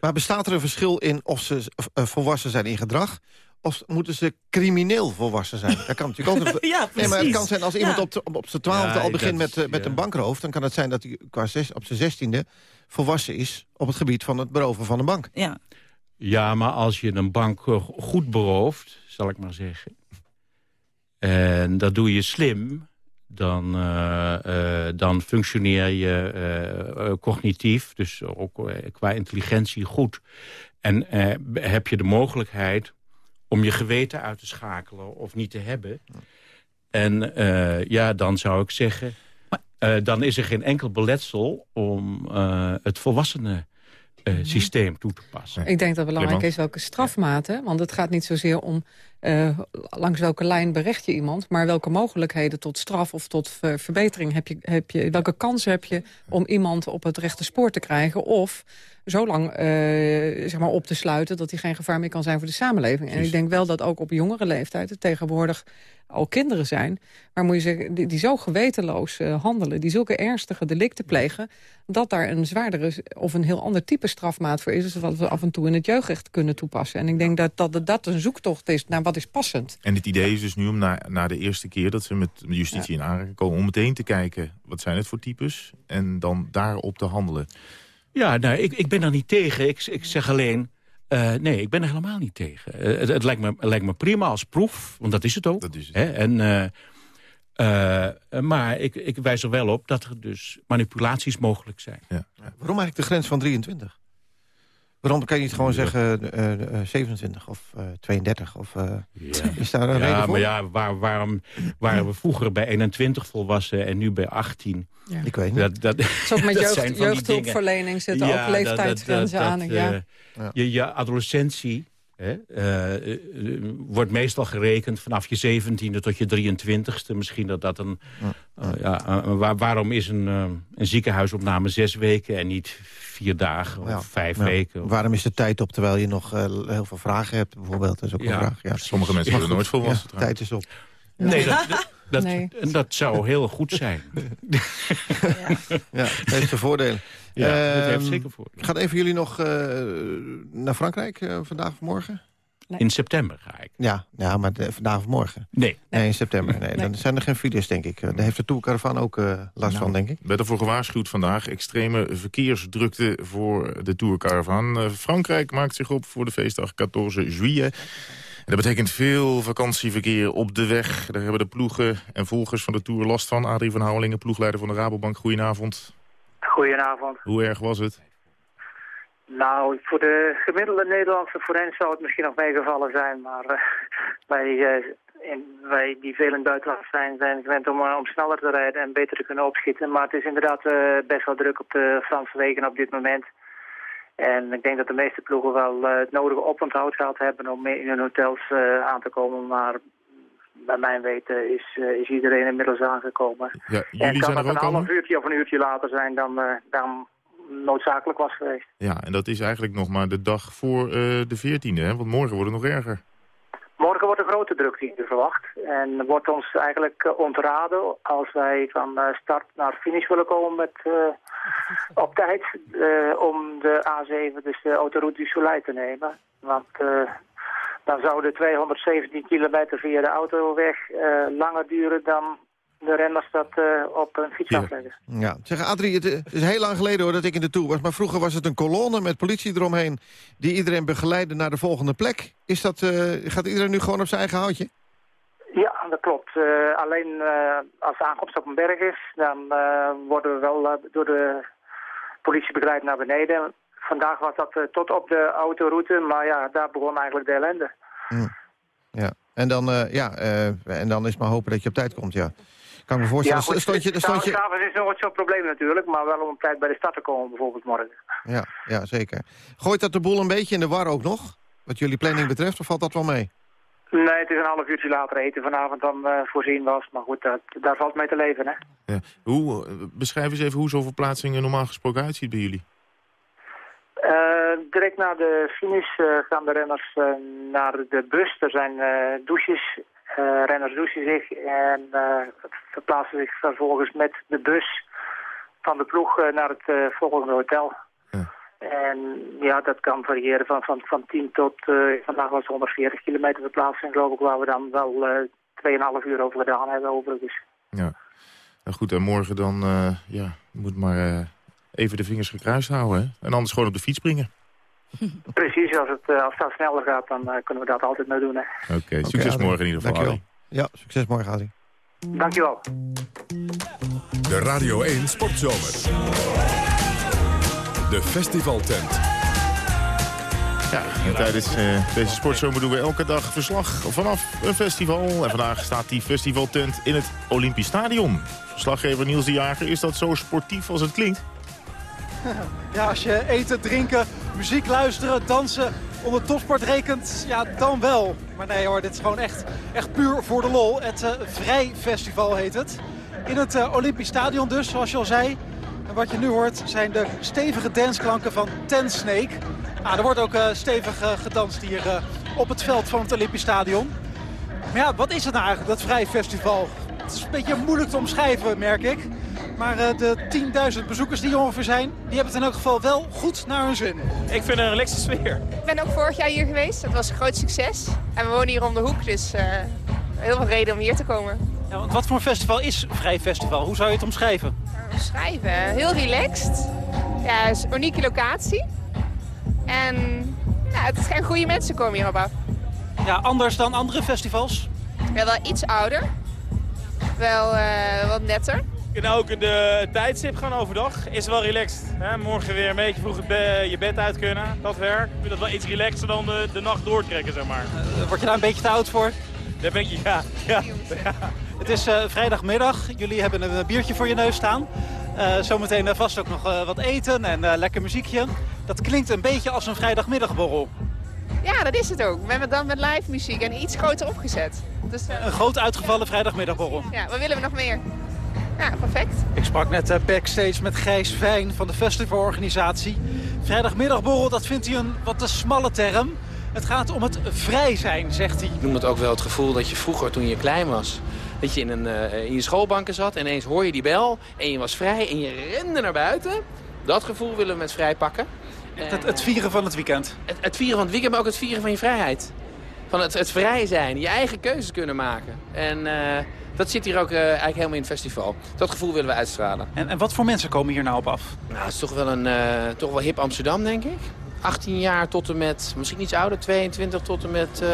Maar bestaat er een verschil in of ze volwassen zijn in gedrag... of moeten ze crimineel volwassen zijn? Dat kan natuurlijk ook. <laughs> nog- Ja, Nee, maar het precies. kan zijn als iemand Ja. op, op zijn twaalfde Ja, al begint met, eh, met een bankroof... dan kan het zijn dat hij qua zes, op zijn zestiende volwassen is... op het gebied van het beroven van een bank. Ja. Ja, maar als je een bank eh, goed berooft, zal ik maar zeggen... en dat doe je slim, dan, eh, eh, dan functioneer je cognitief... dus ook qua intelligentie goed. En eh, heb je de mogelijkheid om je geweten uit te schakelen of niet te hebben... En eh, ja, dan zou ik zeggen... eh, dan is er geen enkel beletsel om eh, het volwassenen eh, systeem toe te passen. Ik denk dat het belangrijk is welke strafmaten. Want het gaat niet zozeer om eh, langs welke lijn berecht je iemand... maar welke mogelijkheden tot straf of tot ver- verbetering heb je, heb je... welke kansen heb je om iemand op het rechte spoor te krijgen... of zo lang eh, zeg maar op te sluiten dat hij geen gevaar meer kan zijn voor de samenleving. En ik denk wel dat ook op jongere leeftijd het tegenwoordig al kinderen zijn... waar moet je zeggen, die, die zo gewetenloos eh, handelen... die zulke ernstige delicten plegen... dat daar een zwaardere of een heel ander type strafmaat voor is... dus wat we af en toe in het jeugdrecht kunnen toepassen. En ik denk dat dat, dat een zoektocht is naar wat is passend. En het idee is dus nu om na, na de eerste keer dat ze met justitie in aanraking komen... om meteen te kijken, wat zijn het voor types? En dan daarop te handelen. Ja, nou, ik, ik ben daar niet tegen. Ik, ik zeg alleen... eh, nee, ik ben er helemaal niet tegen. Eh, het, het, lijkt me, het lijkt me prima als proef, want dat is het ook. Dat is het. Hè? En, eh, eh, maar ik, ik wijs er wel op dat er dus manipulaties mogelijk zijn. Ja. Waarom eigenlijk de grens van 23? Waarom kan je niet gewoon zeggen eh, eh, 27 of eh, 32? Of, eh, <laughs> Is daar een reden Ja, voor? maar ja, waar, waarom waren we vroeger bij 21 volwassen en nu bij 18? Ja. Ik weet niet. Dat, dat, <laughs> met dat jeugd- zijn van die jeugdhulpverlening zitten ook dat- leeftijdsgrenzen aan, dat, ja. eh, Ja. Je, je adolescentie hè, eh, eh, eh, wordt meestal gerekend vanaf je 17e tot je 23ste. Misschien dat dat een... eh, ja, eh, waar- waarom is een, eh, een ziekenhuisopname zes weken en niet vier dagen of Ja. vijf Ja. weken? Of- Waarom is de tijd op terwijl je nog eh, heel veel vragen hebt, bijvoorbeeld? Dat is ook Ja. een vraag. Ja. Sommige mensen worden nooit volwassen. ja, tijd is op. Nee, dat, dat, dat, Nee. dat zou heel goed zijn. <laughs> Ja, het heeft zijn voordelen. Ja, dat heeft Ehm, zeker voor. Gaat even jullie nog eh, naar Frankrijk eh, vandaag of morgen? In september ga ik. Ja, ja maar de- vandaag of morgen? Nee. Nee, in september. Nee, <laughs> Dan zijn er geen files, denk ik. Daar heeft de Tourcaravan ook eh, last van, denk ik. werd ervoor gewaarschuwd vandaag. Extreme verkeersdrukte voor de Tourcaravan. Eh, Frankrijk maakt zich op voor de feestdag 14 juillet. En dat betekent veel vakantieverkeer op de weg. Daar hebben de ploegen en volgers van de Tour last van. Adrie van Houwelingen, ploegleider van de Rabobank. Goedenavond. Goedenavond. Hoe erg was het? Nou, voor de gemiddelde Nederlandse forens zou het misschien nog meegevallen zijn, maar eh, wij, eh, in, wij die veel in het buitenland zijn, zijn gewend om, eh, om sneller te rijden en beter te kunnen opschieten. Maar het is inderdaad best wel druk op de Franse wegen op dit moment. En ik denk dat de meeste ploegen wel het nodige oponthoud gehad hebben om in hun hotels aan te komen. Maar bij mijn weten is, is iedereen inmiddels aangekomen. Ja, en jullie kan zijn het een half uurtje of een uurtje later zijn dan, dan noodzakelijk was geweest. Ja, en dat is eigenlijk nog maar de dag voor eh, de 14e, hè? want morgen wordt het nog erger. Morgen wordt een grote drukte verwacht. En wordt ons eigenlijk eh, ontraden als wij van eh, start naar finish willen komen met, op tijd. om de A7, dus de autoroute du Soleil te nemen. Want dan zou de 217 kilometer via de autoweg langer duren dan de renners dat eh, op een fiets afleggen. Ja. Zeg, Adrie, het, eh, het is heel lang geleden hoor dat ik in de Tour was. Maar vroeger was het een kolonne met politie eromheen... die iedereen begeleidde naar de volgende plek. Is dat, eh, gaat iedereen nu gewoon op zijn eigen houtje? Ja, dat klopt. Alleen als de aankomst op een berg is, dan worden we wel door de politie begeleid naar beneden. Vandaag was dat tot op de autoroute, maar ja, daar begon eigenlijk de ellende. Ja. En, dan, ja, en dan is maar hopen dat je op tijd komt, ja. Kan ik me voorstellen. goed, stond je, stond je... s'avonds is nog wat zo'n probleem natuurlijk, maar wel om op tijd bij de stad te komen bijvoorbeeld morgen. Ja, ja, zeker. Gooit dat de boel een beetje in de war ook nog? Wat jullie planning betreft, of valt dat wel mee? Nee, het is een half uurtje later eten vanavond dan eh, voorzien was, maar goed, dat, daar valt mee te leven, hè. Ja. Hoe, eh, beschrijf eens even hoe zo'n verplaatsing er normaal gesproken uitziet bij jullie. Eh, direct na de finish eh, gaan de renners eh, naar de bus. Er zijn eh, douches. Eh, renners douchen zich en eh, verplaatsen zich vervolgens met de bus van de ploeg eh, naar het volgende hotel. En ja, dat kan variëren van, van, van 10 tot, vandaag was het 140 kilometer verplaatsing geloof ik, waar we dan wel eh 2,5 uur over gedaan hebben overigens. Ja. Nou goed, en morgen dan, eh, ja, je moet maar even de vingers gekruist houden. Hè? En anders gewoon op de fiets springen. <laughs> Precies, als het, eh, als het sneller gaat, dan eh, kunnen we dat altijd mee doen. Hè. Oké, succes Adrie. morgen in ieder geval. Dankjewel. Ja, succes morgen, Adrie. Dankjewel. De Radio 1 Sportzomer. De festivaltent. Ja, en tijdens eh, deze sportzomer doen we elke dag verslag vanaf een festival. En vandaag staat die festivaltent in het Olympisch Stadion. Verslaggever Niels de Jager, is dat zo sportief als het klinkt? <laughs> Ja, als je eten, drinken, muziek luisteren, dansen onder topsport rekent, ja, dan wel. Maar nee hoor, dit is gewoon echt, echt puur voor de lol. Het eh, Vrij Festival heet het. In het eh, Olympisch Stadion dus, zoals je al zei. En wat je nu hoort zijn de stevige dansklanken van Ten Snake. Nou, er wordt ook eh, stevig gedanst hier op het veld van het Olympisch Stadion. Maar ja, wat is het nou eigenlijk, dat Vrij Festival? Het is een beetje moeilijk te omschrijven, merk ik. Maar eh, de 10.000 bezoekers die hier ongeveer zijn, die hebben het in elk geval wel goed naar hun zin. Ik vind het een relaxe sfeer. Ik ben ook vorig jaar hier geweest. Dat was een groot succes. En we wonen hier om de hoek, dus eh, heel veel reden om hier te komen. Ja, want wat voor een festival is Vrij Festival? Hoe zou je het omschrijven? Schrijven, heel relaxed. Ja, het is een unieke locatie. En ja, het zijn goede mensen komen hierop af. Ja, anders dan andere festivals? Ja, wel iets ouder. Wel eh, wat netter. We kunnen ook de tijdstip gaan overdag. Is wel relaxed. Hè? Morgen weer een beetje vroeg je bed uit kunnen. Dat werk. Ik vind dat wel iets relaxer dan de, de nacht doortrekken, zeg maar. Eh, word je daar een beetje te oud voor? Daar ben ik, ja. ja. Het is eh, vrijdagmiddag. Jullie hebben een biertje voor je neus staan. Eh, zometeen eh, vast ook nog eh, wat eten en eh, lekker muziekje. Dat klinkt een beetje als een vrijdagmiddagborrel. Ja, dat is het ook. We hebben het dan met live muziek en iets groter opgezet. Dus eh, Een groot uitgevallen vrijdagmiddagborrel. ja, wat willen we nog meer? Ja, perfect. Ik sprak net eh, backstage met Gijs Vijn van de festivalorganisatie. Vrijdagmiddagborrel, dat vindt hij een wat te smalle term. Het gaat om het vrij zijn, zegt hij. Ik noem het ook wel het gevoel dat je vroeger, toen je klein was... dat je in, een, eh, in je schoolbanken zat en ineens hoor je die bel... en je was vrij en je rende naar buiten. Dat gevoel willen we met vrij pakken. Het, het vieren van het weekend. Het, het vieren van het weekend, maar ook het vieren van je vrijheid. Van het, het vrij zijn, je eigen keuzes kunnen maken. En eh, dat zit hier ook eh, eigenlijk helemaal in het festival. Dat gevoel willen we uitstralen. En, en wat voor mensen komen hier nou op af? Nou, het is toch wel een eh, toch wel hip Amsterdam, denk ik. 18 jaar tot en met, misschien iets ouder, 22 tot en met eh,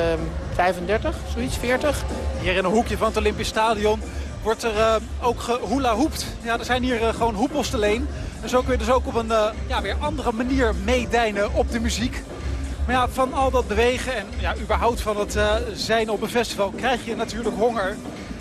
35, zoiets, 40. Hier in een hoekje van het Olympisch Stadion wordt er ook gehula hoept. Ja, er zijn hier gewoon hoepels te leen. En zo kun je dus ook op een ja, weer andere manier meedijnen op de muziek. Maar ja, van al dat bewegen en ja, überhaupt van het eh, zijn op een festival krijg je natuurlijk honger.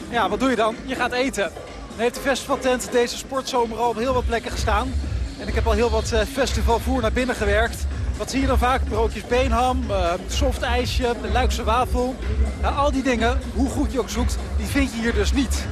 Ja, wat doe je dan? Je gaat eten. Dan heeft de festivaltent deze sportzomer al op heel wat plekken gestaan. En ik heb al heel wat eh, festivalvoer naar binnen gewerkt. Wat zie je dan vaak? Broodjes beenham, eh soft ijsje, Luikse wafel. Ja, al die dingen, hoe goed je ook zoekt, die vind je hier dus niet.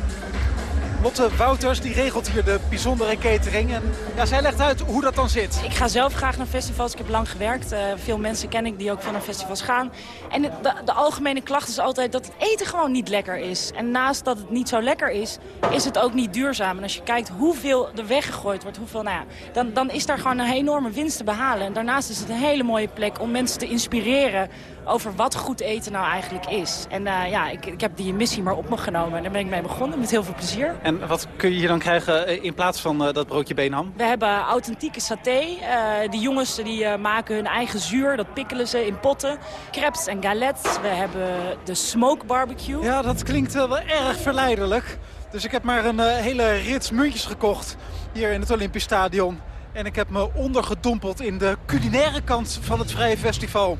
Lotte Wouters die regelt hier de bijzondere catering. En ja, zij legt uit hoe dat dan zit. Ik ga zelf graag naar festivals. Ik heb lang gewerkt. Eh, veel mensen ken ik die ook van naar festivals gaan. En de, de, algemene klacht is altijd dat het eten gewoon niet lekker is. En naast dat het niet zo lekker is, is het ook niet duurzaam. En als je kijkt hoeveel er weggegooid wordt, hoeveel, nou ja, dan, dan is daar gewoon een enorme winst te behalen. En daarnaast is het een hele mooie plek om mensen te inspireren over wat goed eten nou eigenlijk is. En eh, ja, ik, ik heb die missie maar op me genomen. En daar ben ik mee begonnen met heel veel plezier. En wat kun je hier dan krijgen eh, in plaats van eh, dat broodje beenham? We hebben authentieke saté. Eh, die jongens die, eh, maken hun eigen zuur. Dat pikkelen ze in potten. Crepes en galettes. We hebben de smoke barbecue. Ja, dat klinkt wel erg verleidelijk. Dus ik heb maar een hele rits muntjes gekocht hier in het Olympisch Stadion. En ik heb me ondergedompeld in de culinaire kant van het Vrije Festival.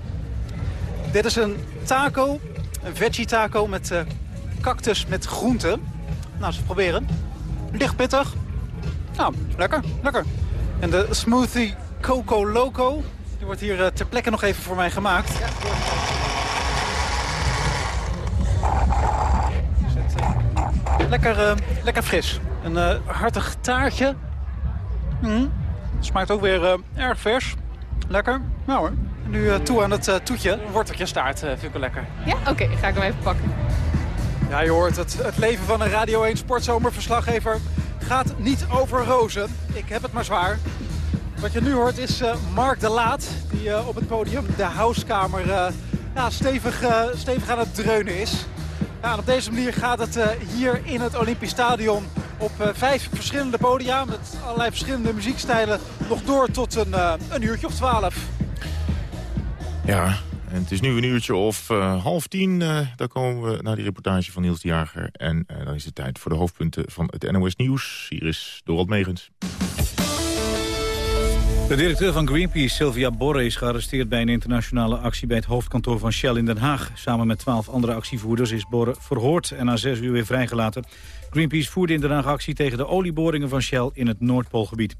Dit is een taco, een veggie taco met eh, cactus met groenten. Nou, eens proberen. Licht pittig. Nou, lekker, lekker. En de smoothie Coco Loco, die wordt hier eh, ter plekke nog even voor mij gemaakt. Lekker, eh, lekker fris. Een hartig taartje. Mhm. Smaakt ook weer erg vers. Lekker. Nou hoor. Nu eh, toe aan het eh, toetje. Een worteltje staart eh, vind ik wel lekker. Ja, oké, ga ik hem even pakken. Ja, je hoort het. Het leven van een Radio 1 sportzomerverslaggever gaat niet over rozen. Ik heb het maar zwaar. Wat je nu hoort is Mark de Laat, die op het podium de houskamer ja, stevig, stevig aan het dreunen is. En op deze manier gaat het hier in het Olympisch Stadion op vijf verschillende podia met allerlei verschillende muziekstijlen nog door tot een, een uurtje of twaalf. Ja, en het is nu een uurtje of eh, half tien. eh, dan komen we naar die reportage van Niels de Jager. En eh, dan is het tijd voor de hoofdpunten van het NOS Nieuws. Hier is Dorald Megens. De directeur van Greenpeace, Sylvia Borre, is gearresteerd bij een internationale actie bij het hoofdkantoor van Shell in Den Haag. Samen met twaalf andere actievoerders is Borre verhoord en na zes uur weer vrijgelaten. Greenpeace voerde in Den Haag actie tegen de olieboringen van Shell in het Noordpoolgebied.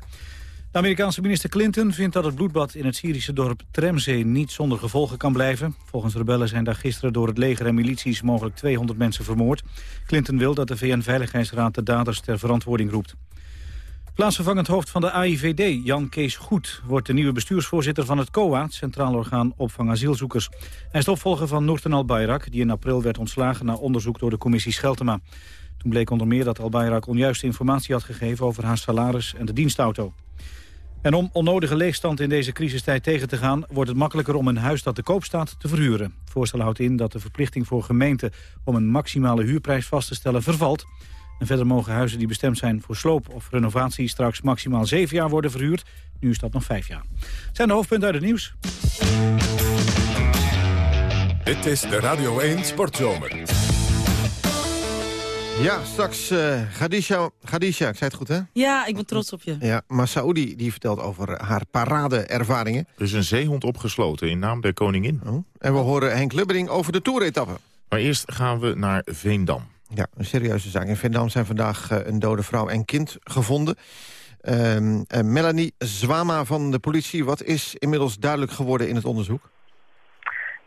De Amerikaanse minister Clinton vindt dat het bloedbad in het Syrische dorp Tremzee niet zonder gevolgen kan blijven. Volgens rebellen zijn daar gisteren door het leger en milities mogelijk 200 mensen vermoord. Clinton wil dat de VN-veiligheidsraad de daders ter verantwoording roept. Plaatsvervangend hoofd van de AIVD, Jan Kees Goed... wordt de nieuwe bestuursvoorzitter van het COA, Centraal Orgaan Opvang Asielzoekers. Hij is opvolger van Noorten Al-Bayrak... die in april werd ontslagen na onderzoek door de commissie Scheltema. Toen bleek onder meer dat Al-Bayrak onjuiste informatie had gegeven... over haar salaris en de dienstauto. En om onnodige leegstand in deze crisistijd tegen te gaan... wordt het makkelijker om een huis dat te koop staat te verhuren. Het voorstel houdt in dat de verplichting voor gemeenten... om een maximale huurprijs vast te stellen vervalt... En verder mogen huizen die bestemd zijn voor sloop of renovatie straks maximaal zeven jaar worden verhuurd. Nu is dat nog vijf jaar. Zijn de hoofdpunten uit het nieuws. Dit is de Radio 1 Sportzomer. Ja, straks uh, Khadija, Khadija, ik zei het goed hè? Ja, ik ben trots op je. Ja, maar Saoedi die vertelt over haar parade-ervaringen. Er is een zeehond opgesloten in naam der koningin. Oh. En we horen Henk Lubbering over de toeretappe. Maar eerst gaan we naar Veendam. Ja, een serieuze zaak. In Veendam zijn vandaag uh, een dode vrouw en kind gevonden. Uh, uh, Melanie Zwama van de politie, wat is inmiddels duidelijk geworden in het onderzoek?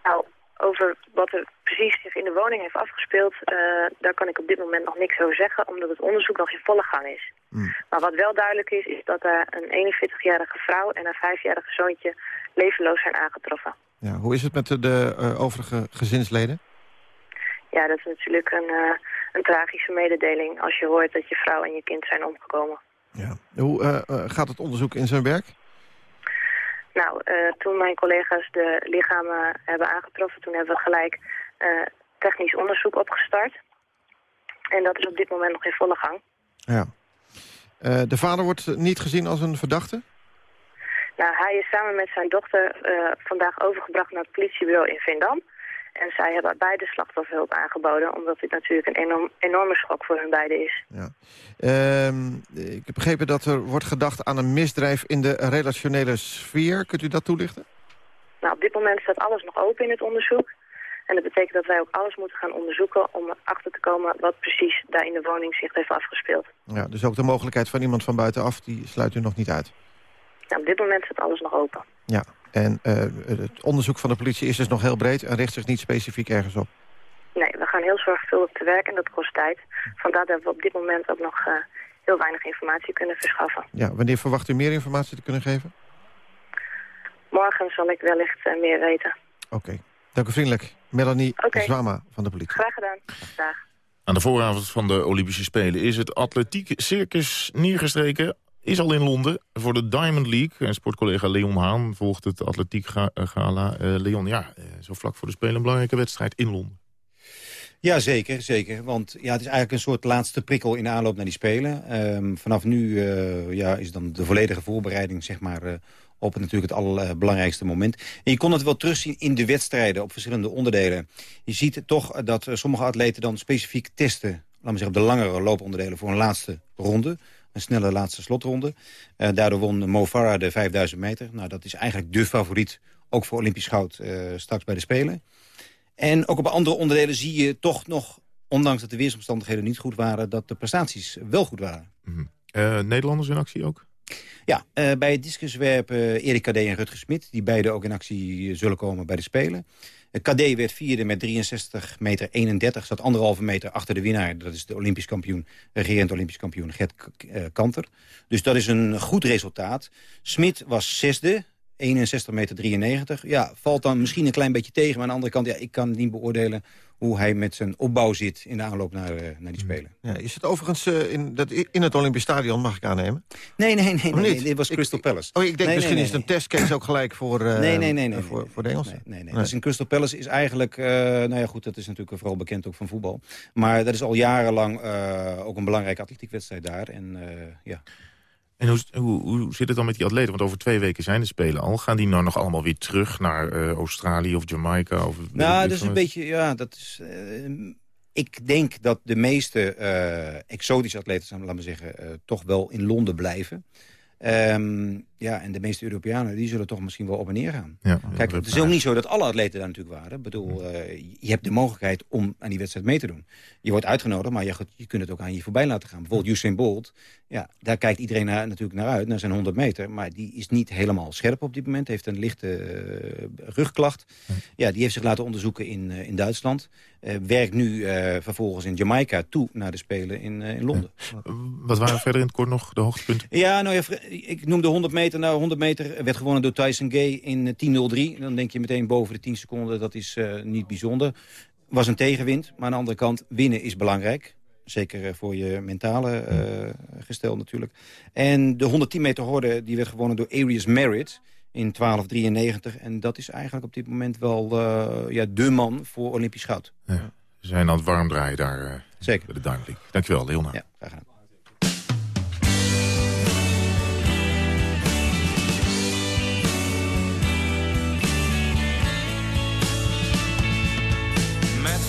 Nou, over wat er precies zich in de woning heeft afgespeeld... Uh, daar kan ik op dit moment nog niks over zeggen... omdat het onderzoek nog in volle gang is. Hmm. Maar wat wel duidelijk is, is dat er een 41-jarige vrouw... en haar 5-jarige zoontje levenloos zijn aangetroffen. Ja, hoe is het met de, de uh, overige gezinsleden? Ja, dat is natuurlijk een, uh, een tragische mededeling... als je hoort dat je vrouw en je kind zijn omgekomen. Ja. Hoe gaat het onderzoek in zijn werk? Nou, uh, toen mijn collega's de lichamen hebben aangetroffen... toen hebben we gelijk uh, technisch onderzoek opgestart. En dat is op dit moment nog in volle gang. Ja. Uh, de vader wordt niet gezien als een verdachte? Nou, hij is samen met zijn dochter vandaag overgebracht naar het politiebureau in Vindam. En zij hebben beide slachtofferhulp aangeboden... omdat dit natuurlijk een enorm, enorme schok voor hun beiden is. Ja. Uh, ik heb begrepen dat er wordt gedacht aan een misdrijf in de relationele sfeer. Kunt u dat toelichten? Nou, op dit moment staat alles nog open in het onderzoek. En dat betekent dat wij ook alles moeten gaan onderzoeken... om erachter te komen wat precies daar in de woning zich heeft afgespeeld. Ja, dus ook de mogelijkheid van iemand van buitenaf, die sluit u nog niet uit? Nou, op dit moment staat alles nog open. Ja, en uh, het onderzoek van de politie is dus nog heel breed... en richt zich niet specifiek ergens op? Nee, we gaan heel zorgvuldig te werk en dat kost tijd. Vandaar dat we op dit moment ook nog uh, heel weinig informatie kunnen verschaffen. Ja, wanneer verwacht u meer informatie te kunnen geven? Morgen zal ik wellicht uh, meer weten. Oké, okay. dank u vriendelijk. Melanie okay. Zwama van de politie. Graag gedaan. Dag. Aan de vooravond van de Olympische Spelen is het atletiek circus neergestreken is al in Londen voor de Diamond League. En sportcollega Leon Haan volgt het atletiek gala. Uh, Leon, ja, zo vlak voor de Spelen een belangrijke wedstrijd in Londen. Ja, zeker, zeker. Want ja, het is eigenlijk een soort laatste prikkel in de aanloop naar die Spelen. Ehm, vanaf nu eh, ja, is dan de volledige voorbereiding zeg maar, eh, op het, natuurlijk het allerbelangrijkste moment. En je kon het wel terugzien in de wedstrijden op verschillende onderdelen. Je ziet toch dat eh, sommige atleten dan specifiek testen... laten we zeggen, op de langere looponderdelen voor een laatste ronde. Een snelle laatste slotronde. Uh, daardoor won Mo Farah de 5000 meter. Nou, dat is eigenlijk de favoriet, ook voor Olympisch goud straks bij de Spelen. En ook op andere onderdelen zie je toch nog, ondanks dat de weersomstandigheden niet goed waren, dat de prestaties wel goed waren. Mm Nederlanders in actie ook? Ja, bij het discuswerpen Erik Kadé en Rutger Smit... die beide ook in actie zullen komen bij de Spelen. Kadé werd vierde met 63 meter 31. Zat anderhalve meter achter de winnaar. Dat is de Olympisch kampioen, regerend Olympisch kampioen Gert Kanter. Dus dat is een goed resultaat. Smit was zesde 61 meter 93. Ja, valt dan misschien een klein beetje tegen. Maar aan de andere kant, ja, ik kan niet beoordelen hoe hij met zijn opbouw zit in de aanloop naar, uh, naar die Spelen. Ja, is het overigens uh, in, dat, in het Olympisch Stadion, mag ik aannemen? Nee, nee, nee. nee, nee dit was Crystal Palace. Oh, ik denk nee, misschien nee, is het een testcase ook gelijk voor, uh, nee, nee, nee, nee, voor, voor de Engelsen. Nee, nee, nee. Dus in Crystal Palace is eigenlijk, nou ja goed, dat is natuurlijk vooral bekend ook van voetbal. Maar dat is al jarenlang ook een belangrijke atletiekwedstrijd daar. En ja... En hoe, hoe, hoe, zit het dan met die atleten? Want over twee weken zijn de Spelen al. Gaan die nou nog allemaal weer terug naar uh, Australië of Jamaica? Of, nou, dat is een beetje... Ja, dat is... Uh, ik denk dat de meeste uh, exotische atleten, laten we zeggen, toch wel in Londen blijven. Um, ja, en de meeste Europeanen die zullen toch misschien wel op en neer gaan. Ja, Kijk, het is ook niet zo dat alle atleten daar natuurlijk waren. Ik bedoel, uh, je hebt de mogelijkheid om aan die wedstrijd mee te doen. Je wordt uitgenodigd, maar je, je kunt het ook aan je voorbij laten gaan. Bijvoorbeeld Usain Bolt, ja, daar kijkt iedereen naar, natuurlijk naar uit, naar zijn 100 meter. Maar die is niet helemaal scherp op dit moment. Heeft een lichte uh, rugklacht. Ja, die heeft zich laten onderzoeken in, uh, in Duitsland. werkt nu vervolgens in Jamaica toe naar de Spelen in, in Londen. Wat waren verder in het kort nog de hoogtepunten? Ja, nou ja, ik noemde 100 meter meter naar 100 meter werd gewonnen door Tyson Gay in 10.03. Dan denk je meteen boven de 10 seconden, dat is uh, niet bijzonder. Was een tegenwind, maar aan de andere kant, winnen is belangrijk. Zeker voor je mentale uh, gestel natuurlijk. En de 110 meter horde die werd gewonnen door Arius Merritt in 12.93. En dat is eigenlijk op dit moment wel uh, ja, de man voor Olympisch goud. Ja. Zijn aan het warm draaien daar uh, Zeker. bij de League. Dankjewel, Leona. Ja, graag gedaan.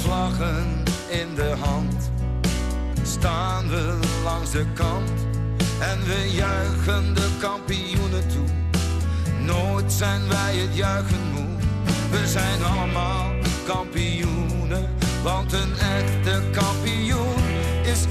Vlaggen in de hand. Staan we langs de kant en we juichen de kampioenen toe. Nooit zijn wij het juichen moe, we zijn allemaal kampioenen, want een echte kampioen is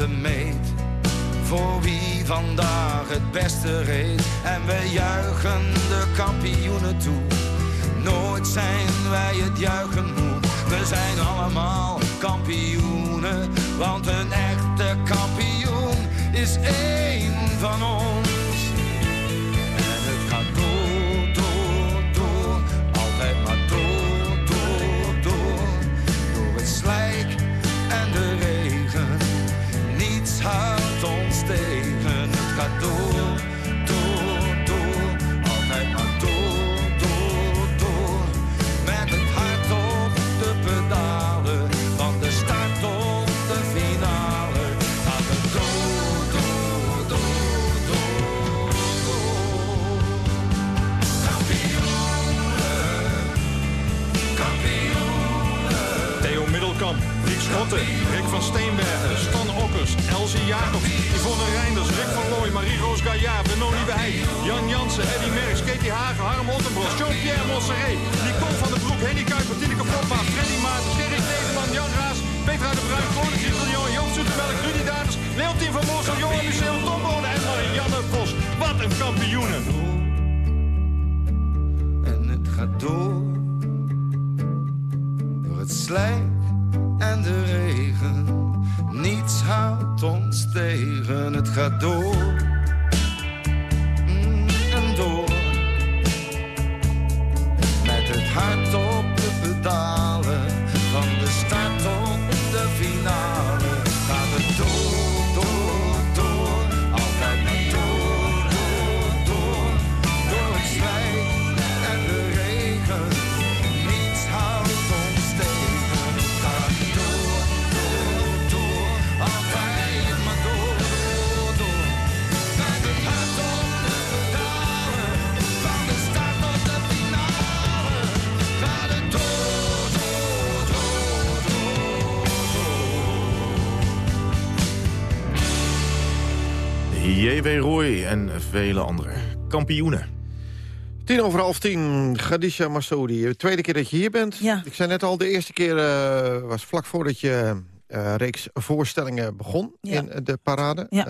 de meet. Voor wie vandaag het beste reed. En we juichen de kampioenen toe. Nooit zijn wij het juichen moe. We zijn allemaal kampioenen. Want een echte kampioen is één van ons. Schotten, Rick van Steenbergen, Stan Okkers, Elsie Jacobs, Yvonne Reinders, Rick van Looy, Marie-Roos Gaillard, Benoni Beheij, Jan Jansen, Eddy Merckx, Katie Hagen, Harm Ottenbros, Jean-Pierre Montserrat, Nicole van der Broek, Henny Kuiper, Tineke Popma, Freddy Maarten, Gerrit Nederman, Dadelijk Rudy Daders, Leontien van Morsel, Johan Lucille, Tom en Marianne Vos. Wat een kampioenen. En het gaat door. Door het slijk en de regen. Niets houdt ons tegen. Het gaat door. Mm, en door. Met het hart op de pedalen. J.W. Roy en vele anderen. Kampioenen. Tien over half tien, Khadija Massoudi. De tweede keer dat je hier bent. Ja. Ik zei net al, de eerste keer eh, was vlak voordat je eh, reeks voorstellingen begon Ja. in eh, de parade. Ja.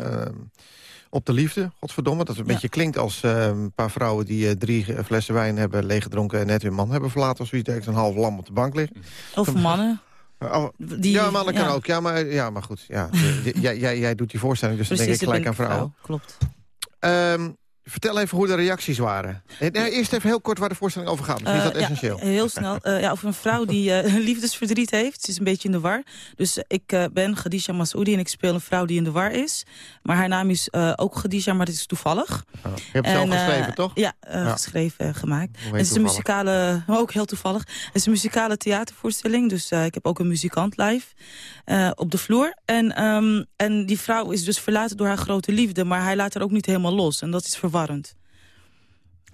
Op de liefde, godverdomme. Dat het een Ja. beetje klinkt als eh, een paar vrouwen die eh, drie flessen wijn hebben leeggedronken... en net hun man hebben verlaten of zoiets. Een half lam op de bank ligt. Of mannen. Oh, Die- ja, mannen kan ja. ook. Ja, maar, ja, maar goed. Ja, <laughs> jij, jij, jij doet die voorstelling, dus dan denk ik gelijk aan vrouwen. vrouw, Klopt. Ehm, vertel even hoe de reacties waren. Nee, eerst even heel kort waar de voorstelling over gaat. Misschien is dat Eh, essentieel. Ja, heel snel. Eh, ja, over een vrouw die eh, <laughs> liefdesverdriet heeft. Ze is een beetje in de war. Dus ik ben Khadija Masoudi en ik speel een vrouw die in de war is. Maar haar naam is ook Khadija, maar het is toevallig. Oh, je hebt het zelf En, geschreven, toch? Ja, Ja. geschreven en gemaakt. En het is een muzikale, <laughs> ook heel toevallig. Het is een muzikale theatervoorstelling. Dus ik heb ook een muzikant live op de vloer. En, ehm, en die vrouw is dus verlaten door haar grote liefde. Maar hij laat haar ook niet helemaal los. En dat is verwarrend.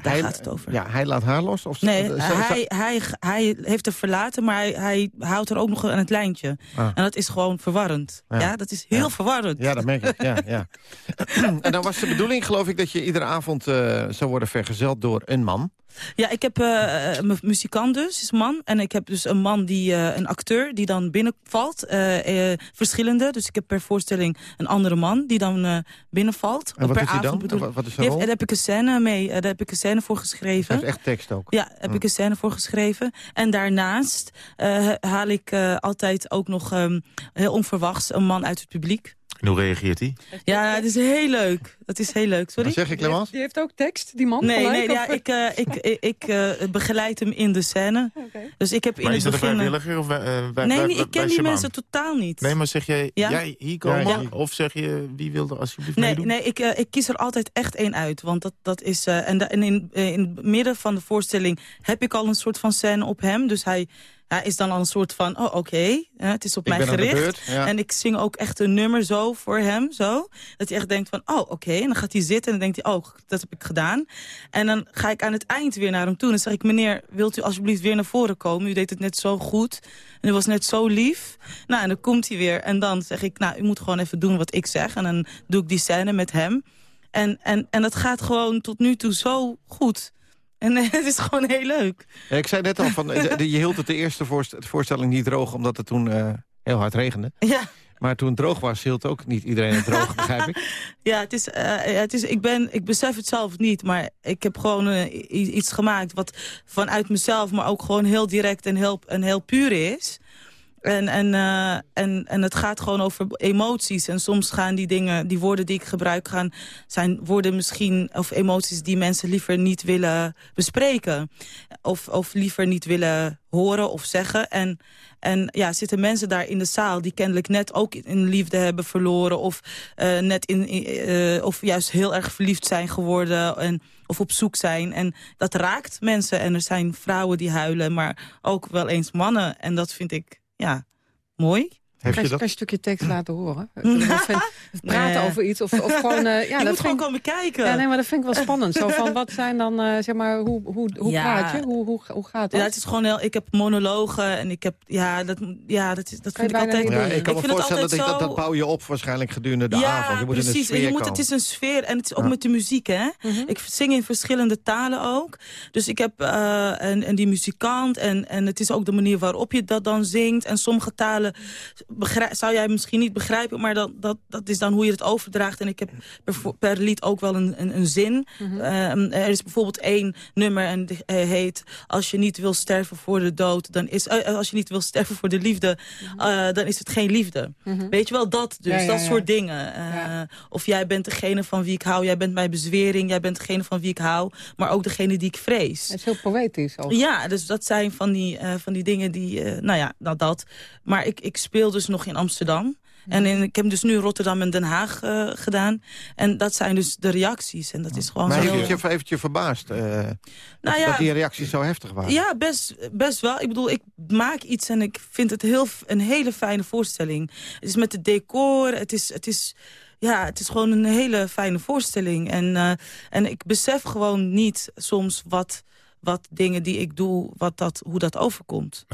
Daar hij, gaat het over. Ja, hij laat haar los? Of Nee, zo- zo- hij, hij, hij heeft haar verlaten, maar hij, hij houdt er ook nog aan het lijntje. Ah. En dat is gewoon verwarrend. Ja. Ja, dat is heel verwarrend. Ja, dat merk ik. Ja, ja. <laughs> en dan was de bedoeling, geloof ik, dat je iedere avond eh, zou worden vergezeld door een man. Ja, ik heb eh, een muzikant dus, is een man. En ik heb dus een man, die, eh, een acteur, die dan binnenvalt. eh, eh, verschillende. Dus ik heb per voorstelling een andere man die dan eh, binnenvalt. En wat per dan? avond bedoel- Wat- is heeft-? Daar heb ik een scène mee. eh, daar heb ik een scène voor geschreven. Hij heeft echt tekst ook. Ja, heb Hm. ik een scène voor geschreven. En daarnaast eh, haal ik eh, altijd ook nog ehm, heel onverwachts een man uit het publiek. En hoe reageert hij? Ja, het is heel leuk. Dat is heel leuk. Sorry? Wat zeg je, Clemens? Die heeft ook tekst, die man Nee, gelijk, nee ja, ik, eh, ik, <laughs> ik, ik eh, begeleid hem in de scène. Dus ik heb in is het dat een begin... eh, vrijwilliger? Of, eh, wij- nee, wij- nee, wij- ik ken die je mensen totaal niet. Nee, maar zeg jij, Ja? jij hier komen? Ja. Of zeg je, wie wil er alsjeblieft Nee, meedoen? nee ik, ik kies er altijd echt één uit. Want dat, dat is, eh, en, da- en in, in het midden van de voorstelling heb ik al een soort van scène op hem. Dus hij, hij is dan al een soort van, oh oké, het is op Ik mij gericht. beurt, ja. En ik zing ook echt een nummer zo voor hem. Zo, dat hij echt denkt van, oh oké. En dan gaat hij zitten en dan denkt hij, oh, dat heb ik gedaan. En dan ga ik aan het eind weer naar hem toe. En dan zeg ik, meneer, wilt u alsjeblieft weer naar voren komen? U deed het net zo goed. En u was net zo lief. Nou, en dan komt hij weer. En dan zeg ik, nou, u moet gewoon even doen wat ik zeg. En dan doe ik die scène met hem. En, en, en dat gaat gewoon tot nu toe zo goed. En eh, <laughs> het is gewoon heel leuk. Ja, ik zei net al, van, eh, je hield het de eerste voorst- voorstelling niet droog... omdat het toen eh, heel hard regende. Ja. Maar toen het droog was, hield ook niet iedereen het droog, <laughs> begrijp ik. Ja, het is, eh, het is, ik, ben, ik besef het zelf niet, maar ik heb gewoon eh, iets gemaakt wat vanuit mezelf, maar ook gewoon heel direct en heel, en heel puur is. En, en, eh, en, en het gaat gewoon over emoties. En soms gaan die dingen, die woorden die ik gebruik, gaan, zijn woorden misschien, of emoties die mensen liever niet willen bespreken. Of, of liever niet willen horen of zeggen. En, en ja, zitten mensen daar in de zaal die kennelijk net ook in liefde hebben verloren. Of eh, net in, eh, of juist heel erg verliefd zijn geworden. En, of op zoek zijn. En dat raakt mensen. En er zijn vrouwen die huilen, maar ook wel eens mannen. En dat vind ik, ja, mooi. Heb Kan je je, dat? kan je een stukje tekst <clears throat> laten horen? <laughs> Praten Nee. over iets. Of, of gewoon... eh, ja, <laughs> je dat moet gewoon ik- komen kijken. Ja, nee, maar dat vind ik wel spannend. Zo van, wat zijn dan, eh, zeg maar, hoe, hoe, hoe Ja. praat je? Hoe, hoe, hoe gaat dat? Ja, het is gewoon heel. Ik heb monologen en ik heb. Ja, dat, ja, dat, is- dat Kan vind ik altijd. Ja, ik kan me vind het voorstellen dat, zo- dat bouw je op waarschijnlijk gedurende de ja, avond. Je moet in een precies. sfeer En je moet, komen. het is een sfeer en het is ook Ja. met de muziek, hè? Ik zing in verschillende talen ook. Dus ik heb uh, en, en die muzikant en, en het is ook de manier waarop je dat dan zingt. En sommige talen zou jij misschien niet begrijpen, maar dat, dat, dat is dan hoe je het overdraagt. En ik heb per, per lied ook wel een, een, een zin. Ehm, er is bijvoorbeeld één nummer en die eh, heet... Als je niet wil sterven voor de dood, dan is... eh, als je niet wil sterven voor de liefde, eh, dan is het geen liefde. Weet je wel, dat dus, Ja, ja, dat ja. soort dingen. Eh, Of jij bent degene van wie ik hou, jij bent mijn bezwering... jij bent degene van wie ik hou, maar ook degene die ik vrees. Het is heel poëtisch ook. Ja, dus dat zijn van die, eh, van die dingen die... eh, nou ja, nou dat. Maar ik, ik speel dus nog in Amsterdam. En in, ik heb dus nu Rotterdam en Den Haag eh, gedaan. En dat zijn dus de reacties. En dat is gewoon Maar het je, heeft het je verbaasd eh, dat, ja, dat die reacties zo heftig waren? Ja, best, best wel. Ik bedoel, ik maak iets en ik vind het heel, een hele fijne voorstelling. Het is met het decor, het is... Het is ja, het is gewoon een hele fijne voorstelling. En, eh, en ik besef gewoon niet soms wat, wat dingen die ik doe, wat dat, hoe dat overkomt.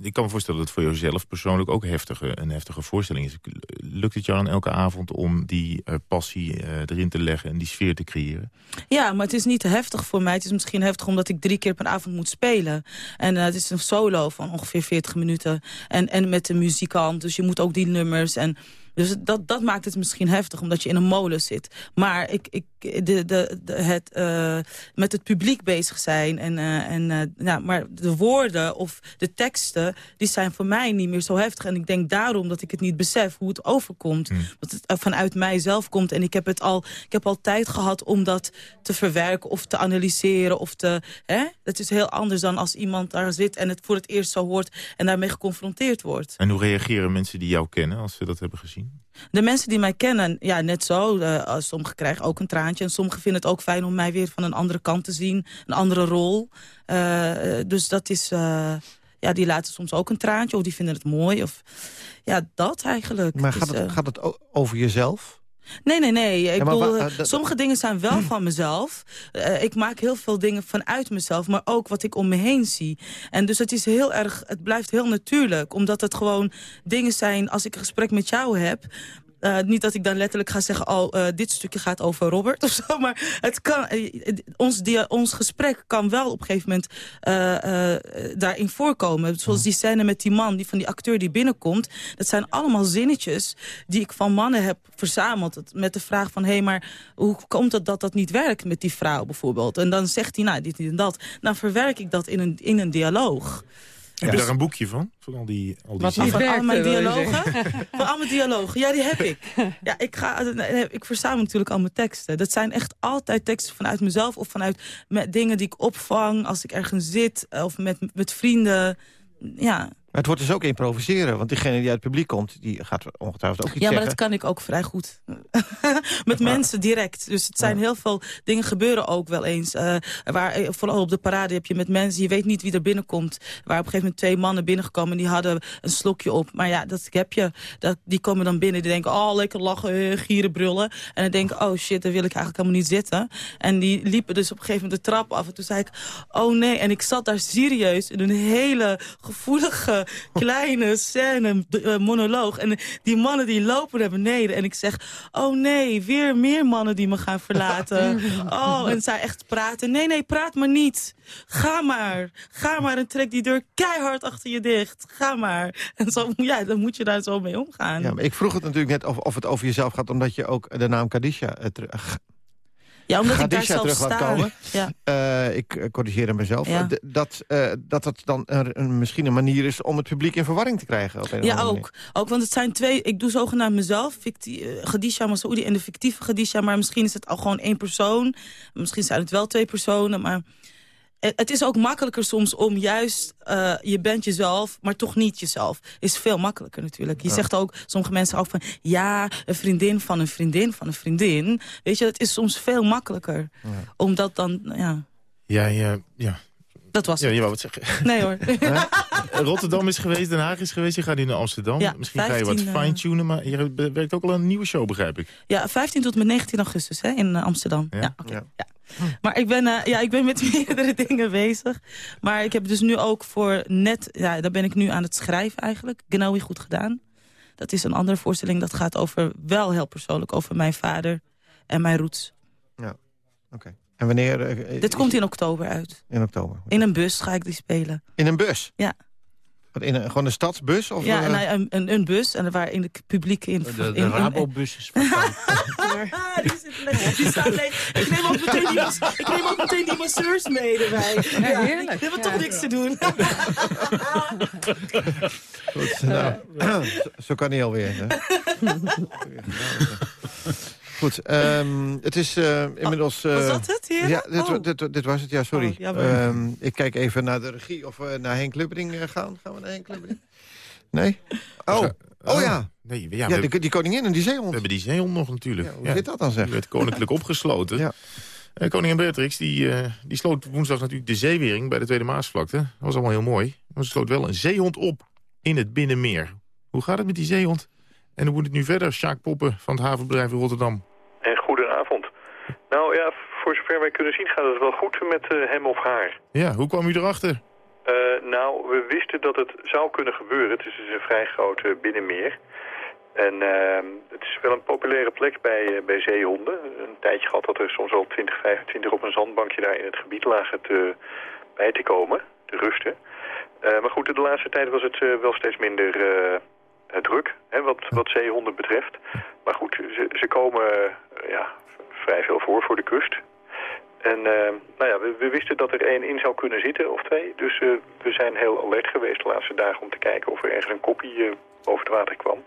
Ik kan me voorstellen dat het voor jezelf persoonlijk ook heftige, een heftige voorstelling is. Lukt het jou dan elke avond om die eh, passie eh, erin te leggen en die sfeer te creëren? Ja, maar het is niet heftig voor mij. Het is misschien heftig omdat ik drie keer per avond moet spelen. En eh, het is een solo van ongeveer 40 minuten. En, en met de muzikant, dus je moet ook die nummers... En, dus dat, dat maakt het misschien heftig, omdat je in een molen zit. Maar ik, ik, de, de, de, het, eh, met het publiek bezig zijn... En, eh, en, ja, maar de woorden of de teksten, die zijn voor mij niet meer zo heftig. En ik denk daarom dat ik het niet besef hoe het overkomt. Dat het vanuit mijzelf komt. En ik heb, het al, ik heb al tijd gehad om dat te verwerken of te analyseren. Of te, hè? Het is heel anders dan als iemand daar zit en het voor het eerst zo hoort... en daarmee geconfronteerd wordt. En hoe reageren mensen die jou kennen als ze dat hebben gezien? De mensen die mij kennen, ja, net zo. eh, sommigen krijgen ook een traantje. En sommigen vinden het ook fijn om mij weer van een andere kant te zien. Een andere rol. Eh, eh, dus dat is... ja, die laten soms ook een traantje. Of die vinden het mooi. Of, ja, dat eigenlijk. Maar Dus, gaat het, gaat het over jezelf? Nee, nee, nee. Ik Ja, bedoel, eh, eh, sommige dingen zijn wel <clears throat> van mezelf. Eh, ik maak heel veel dingen vanuit mezelf, maar ook wat ik om me heen zie. En dus het is heel erg, het blijft heel natuurlijk. Omdat het gewoon dingen zijn, als ik een gesprek met jou heb... eh, niet dat ik dan letterlijk ga zeggen, oh, eh, dit stukje gaat over Robert <laughs> of zo. Maar het kan, eh, ons, ons gesprek kan wel op een gegeven moment daarin voorkomen. Zoals die scène met die man, die van die acteur die binnenkomt. Dat zijn allemaal zinnetjes die ik van mannen heb verzameld. Met de vraag van, hé, hey, maar hoe komt het dat dat niet werkt met die vrouw bijvoorbeeld? En dan zegt hij, nou, dit en dat. Dan verwerk ik dat in een, in een dialoog. Heb je daar een boekje van? Van al die, al die Wat van al mijn dialogen? <laughs> van al mijn dialogen, ja, die heb ik. Ja, ik, ga, nee, ik verzamel natuurlijk al mijn teksten. Dat zijn echt altijd teksten vanuit mezelf... of vanuit met dingen die ik opvang als ik ergens zit... of met, met vrienden. Ja, Maar het wordt dus ook improviseren. Want diegene die uit het publiek komt, die gaat ongetwijfeld ook iets ja maar zeggen. dat kan ik ook vrij goed. <laughs> met mensen direct. Dus het zijn heel veel dingen gebeuren ook wel eens. eh, waar, eh, vooral op de parade heb je met mensen... je weet niet wie er binnenkomt. Waar op een gegeven moment twee mannen binnengekomen... en die hadden een slokje op. Maar ja, dat heb je. Dat, die komen dan binnen. Die denken, oh, lekker lachen, eh, gieren, brullen. En dan denken, oh shit, daar wil ik eigenlijk helemaal niet zitten. En die liepen dus op een gegeven moment de trap af. En toen zei ik, oh nee. En ik zat daar serieus in een hele gevoelige, kleine scène, eh, monoloog. En die mannen die lopen naar beneden. En ik zeg, oh nee, weer meer mannen die me gaan verlaten. <laughs> Oh, en zij echt praten. Nee, nee, praat maar niet. Ga maar. Ga maar en trek die deur keihard achter je dicht. Ga maar. En zo, ja, dan moet je daar zo mee omgaan. Ja, maar ik vroeg het natuurlijk net of, of het over jezelf gaat... omdat je ook de naam Kadisha eh, terug... Ja, omdat ik daar terug laat komen. Ja. Eh, ik eh, corrigeer mezelf. Ja. Dat, eh, dat dat dan een, een- misschien een manier is om het publiek in verwarring te krijgen. Op een Ja, ook. ook. Want het zijn twee... Ik doe zogenaamd mezelf, ficti- eh, Khadija Masoudi en de fictieve Khadija. Maar misschien is het al gewoon één persoon. Misschien zijn het wel twee personen, maar... eh, Het is ook makkelijker soms om juist, eh, je bent jezelf, maar toch niet jezelf. Is veel makkelijker natuurlijk. Je Ja. zegt ook, sommige mensen ook van... ja, een vriendin van een vriendin van een vriendin. Weet je, het is soms veel makkelijker. Omdat dan, ja, Ja, ja, ja. Dat was Ja, het. je wou wat zeggen. Nee hoor. <laughs> Rotterdam is geweest, Den Haag is geweest. Je gaat nu naar Amsterdam. Ja, Misschien ga je wat 15, eh, fine-tunen. Maar je werkt ook al aan een nieuwe show, begrijp ik. Ja, 15 tot en met 19 augustus hè, in eh, Amsterdam. Ja. oké. Ja. Maar ik ben, eh, ja, ik ben met <laughs> meerdere dingen bezig. Maar ik heb dus nu ook voor net... Ja, daar ben ik nu aan het schrijven eigenlijk. Genowie goed gedaan. Dat is een andere voorstelling. Dat gaat over, wel heel persoonlijk, over mijn vader en mijn roots. Ja, oké. En wanneer? eh, Dit komt in oktober uit. In oktober. In een bus ga ik die spelen. In een bus? Ja. Wat, in een, gewoon een stadsbus? Of, ja, eh, en, een, een, een bus en waren in het publiek in... De, de Rabobus is <laughs> die, zit die staat leeg. Ik neem ook meteen die, ik neem ook meteen die masseurs mee erbij. Ja, heerlijk. We hebben Ja. toch niks te doen. Goed, nou, zo- <clears throat> zo kan hij alweer. Hè? <laughs> Goed, ehm, het is eh, inmiddels... eh, was dat het, heren? Ja, dit, Oh. dit, dit was het, ja, sorry. Oh. Ehm, ik kijk even naar de regie of we naar Henk Lubbering eh, gaan. Gaan we naar Henk Lubbering? Nee? Oh, oh ja. Nee, ja, Ja, we, die, die koningin en die zeehond. we hebben die zeehond nog natuurlijk. Ja, hoe zit dat dan, zeg? Die werd koninklijk <laughs> opgesloten. Ja. Eh, koningin Beatrix die, eh, die sloot woensdag natuurlijk de zeewering bij de Tweede Maasvlakte. Dat was allemaal heel mooi. Maar ze sloot wel een zeehond op in het binnenmeer. Hoe gaat het met die zeehond? En hoe moet het nu verder? Sjaak Poppen van het havenbedrijf in Rotterdam. Nou ja, voor zover wij kunnen zien gaat het wel goed met eh, hem of haar. Ja, hoe kwam u erachter? Eh, nou, we wisten dat het zou kunnen gebeuren. Het is dus een vrij groot binnenmeer. En ehm, het is wel een populaire plek bij, eh, bij zeehonden. Een tijdje gehad dat er soms al 20, 25 op een zandbankje daar in het gebied lagen te, bij te komen, te rusten. Maar goed, de laatste tijd was het wel steeds minder druk, hè, wat, wat zeehonden betreft. Maar goed, ze, ze komen ja, vrij veel voor voor de kust. En eh, nou ja, we, we wisten dat er één in zou kunnen zitten of twee. Dus eh, we zijn heel alert geweest de laatste dagen om te kijken of er ergens een koppie eh, boven het water kwam.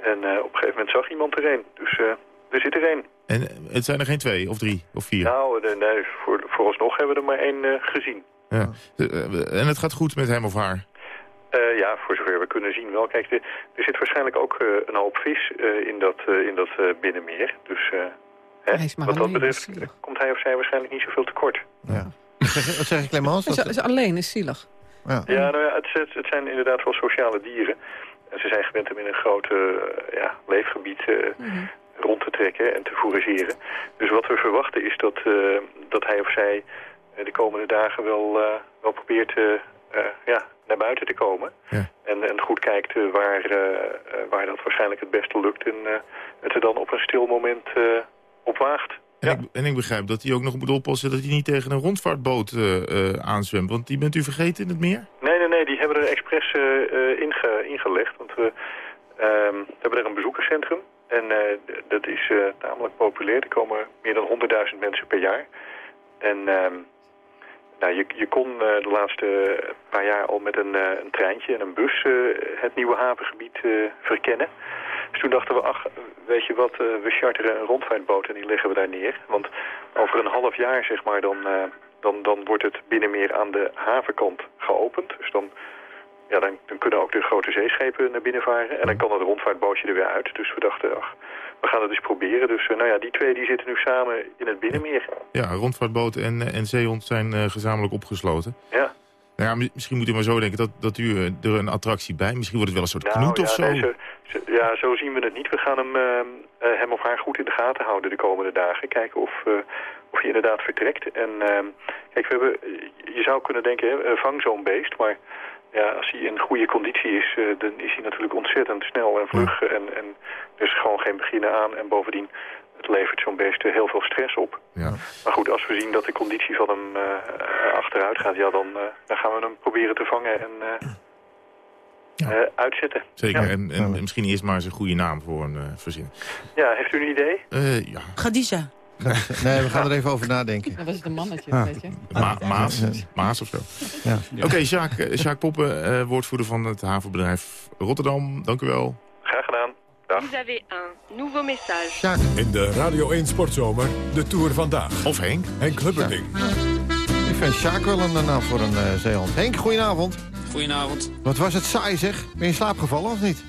En op een gegeven moment zag iemand er een. Dus er zit er één. En het zijn er geen twee of drie of vier. Nou, eh, nee, voor, vooralsnog hebben we er maar één gezien. Ja. En het gaat goed met hem of haar? Ja, voor zover we kunnen zien wel. Kijk, de- er zit waarschijnlijk ook een hoop vis in dat, in dat binnenmeer. Dus hè, Hij is maar wat dat betreft komt hij of zij waarschijnlijk niet zoveel tekort. Ja. <laughs> Wat zeg je, Clemens? Ze is alleen is zielig. Ja. Ja, nou ja, het, het, het zijn inderdaad wel sociale dieren. En ze zijn gewend om in een groot eh, ja, leefgebied eh, Mhm. rond te trekken en te fourageren. Dus wat we verwachten is dat, eh, dat hij of zij de komende dagen wel, eh, wel probeert eh, eh, ja, naar buiten te komen. Ja. En, en goed kijkt waar, waar dat waarschijnlijk het beste lukt. En eh, het er dan op een stil moment eh, op waagt. En, ik, en ik begrijp dat hij ook nog moet oppassen dat hij niet tegen een rondvaartboot eh, aanzwemt. Want die bent u vergeten in het meer? Nee, nee, nee, die hebben er expres eh, inge, ingelegd. Want we ehm, hebben er een bezoekerscentrum. En dat is namelijk populair. Er komen meer dan 100.000 mensen per jaar. En ehm, nou, je, je kon eh, de laatste paar jaar al met een, eh, een treintje en een bus eh, het nieuwe havengebied verkennen. Dus toen dachten we, ach, weet je wat, we charteren een rondvaartboot en die leggen we daar neer. Want over een half jaar, zeg maar, dan, dan, dan wordt het binnenmeer aan de havenkant geopend. Dus dan, ja, dan, dan kunnen ook de grote zeeschepen naar binnen varen. En dan kan het rondvaartbootje er weer uit. Dus we dachten, ach, we gaan het eens proberen. Dus eh, nou ja, die twee die zitten nu samen in het binnenmeer. Ja, rondvaartboot en, eh, en zeehond zijn eh, gezamenlijk opgesloten. Ja. Nou ja, mi- misschien moet u maar zo denken dat, dat u er een attractie bij... Misschien wordt het wel een soort knoet ja, of zo. nee, zo, zo- ja, zo zien we het niet. We gaan hem, hem of haar goed in de gaten houden de komende dagen. Kijken of, eh, of hij inderdaad vertrekt. En kijk, we hebben, je zou kunnen denken, hè, vang zo'n beest. Maar ja, als hij in goede conditie is, eh, dan is hij natuurlijk ontzettend snel en vlug. En, en er is gewoon geen beginnen aan. En bovendien, het levert zo'n beest heel veel stress op. Ja. Maar goed, als we zien dat de conditie van hem eh, achteruit gaat, ja, dan, eh, dan gaan we hem proberen te vangen en eh, eh, uitzetten. Zeker, Ja. en, en misschien eerst maar eens een goede naam voor een eh verzin. Ja, heeft u een idee? Eh, ja, Khadija. <laughs> Nee, we gaan er even over nadenken. Dat was het een mannetje, Ah. weet je. Ma Maas, Maas of zo. Ja. Oké, Sjaak, eh, Sjaak Poppen, eh, woordvoerder van het havenbedrijf Rotterdam. Dank u wel. Graag gedaan. Vous avez un nouveau message. Sjaak. In de Radio 1 Sportzomer, de Tour vandaag. Of Henk. Henk Lubberding. Ik vind Sjaak wel een naam voor een eh, zeehond. Henk, goedenavond. Goedenavond. Wat was het saai zeg? Ben je in slaap gevallen of niet?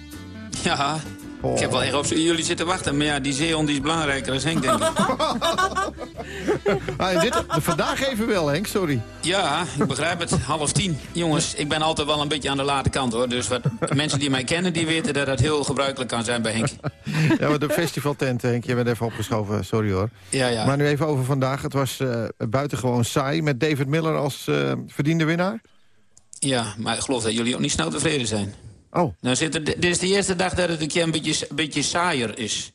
Ja, ik heb wel echt op jullie zitten wachten. Maar ja, die zeehond die is belangrijker dan Henk, denk ik. <laughs> Ah, dit, vandaag even wel, Henk, sorry. Ja, ik begrijp het. Half tien. Jongens, ik ben altijd wel een beetje aan de late kant, hoor. Dus wat, mensen die mij kennen, die weten dat dat heel gebruikelijk kan zijn bij Henk. <laughs> Ja, maar de festivaltent, Henk, je bent even opgeschoven, sorry hoor. Ja, ja. Maar nu even over vandaag. Het was eh, buitengewoon saai met David Miller als eh, verdiende winnaar. Ja, maar ik geloof dat jullie ook niet snel tevreden zijn. Oh. Nou zit er, dit is de eerste dag dat het een keer een beetje, een beetje saaier is.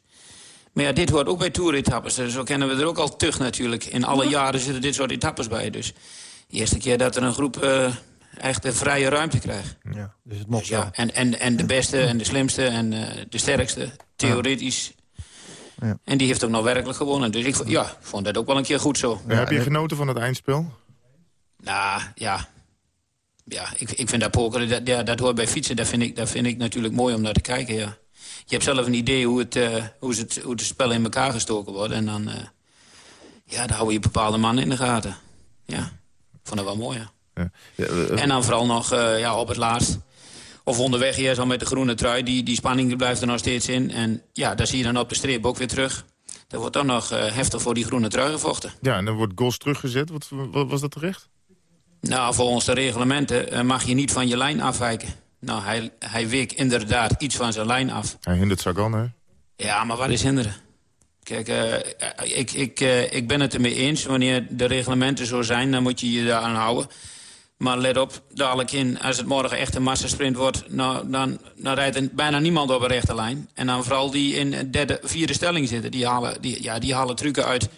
Maar ja, dit hoort ook bij toeretappes. Dus Zo kennen we er ook al tug natuurlijk. In alle jaren zitten dit soort etappes bij. Dus de eerste keer dat er een groep eh, echt de vrije ruimte krijgt. Ja, dus het mocht ja, en, en, en de beste en de slimste en eh, de sterkste, theoretisch. Ja. En die heeft ook nog werkelijk gewonnen. Dus ik ja, vond dat ook wel een keer goed zo. Ja, heb je genoten van het eindspel? Nou, ja. Ja, ik, ik vind dat pokeren, dat, ja, dat hoort bij fietsen. Dat vind, ik, dat vind ik natuurlijk mooi om naar te kijken, ja. Je hebt zelf een idee hoe het, eh, hoe het, hoe het spel in elkaar gestoken wordt. En dan, eh, ja, dan hou je bepaalde mannen in de gaten. Ja, vond dat wel mooi, ja. En dan vooral nog eh, ja, op het laatst. Of onderweg hier zo met de groene trui. Die, die spanning die blijft er nog steeds in. En ja, daar zie je dan op de streep ook weer terug. Er wordt dan nog eh, heftig voor die groene trui gevochten. Ja, en dan wordt Gos teruggezet. Wat, wat was dat terecht? Nou, volgens de reglementen eh, mag je niet van je lijn afwijken. Nou, hij, hij week inderdaad iets van zijn lijn af. Hij hindert Sagan, hè? Ja, maar wat is hinderen? Kijk, eh, ik, ik, eh, ik ben het ermee eens. Wanneer de reglementen zo zijn, dan moet je je daar aan houden. Maar let op, dadelijk in, als het morgen echt een massasprint wordt... Nou, dan, dan rijdt er bijna niemand op een rechte lijn. En dan vooral die in derde, vierde stelling zitten. Die halen, die, ja, die halen trucken uit.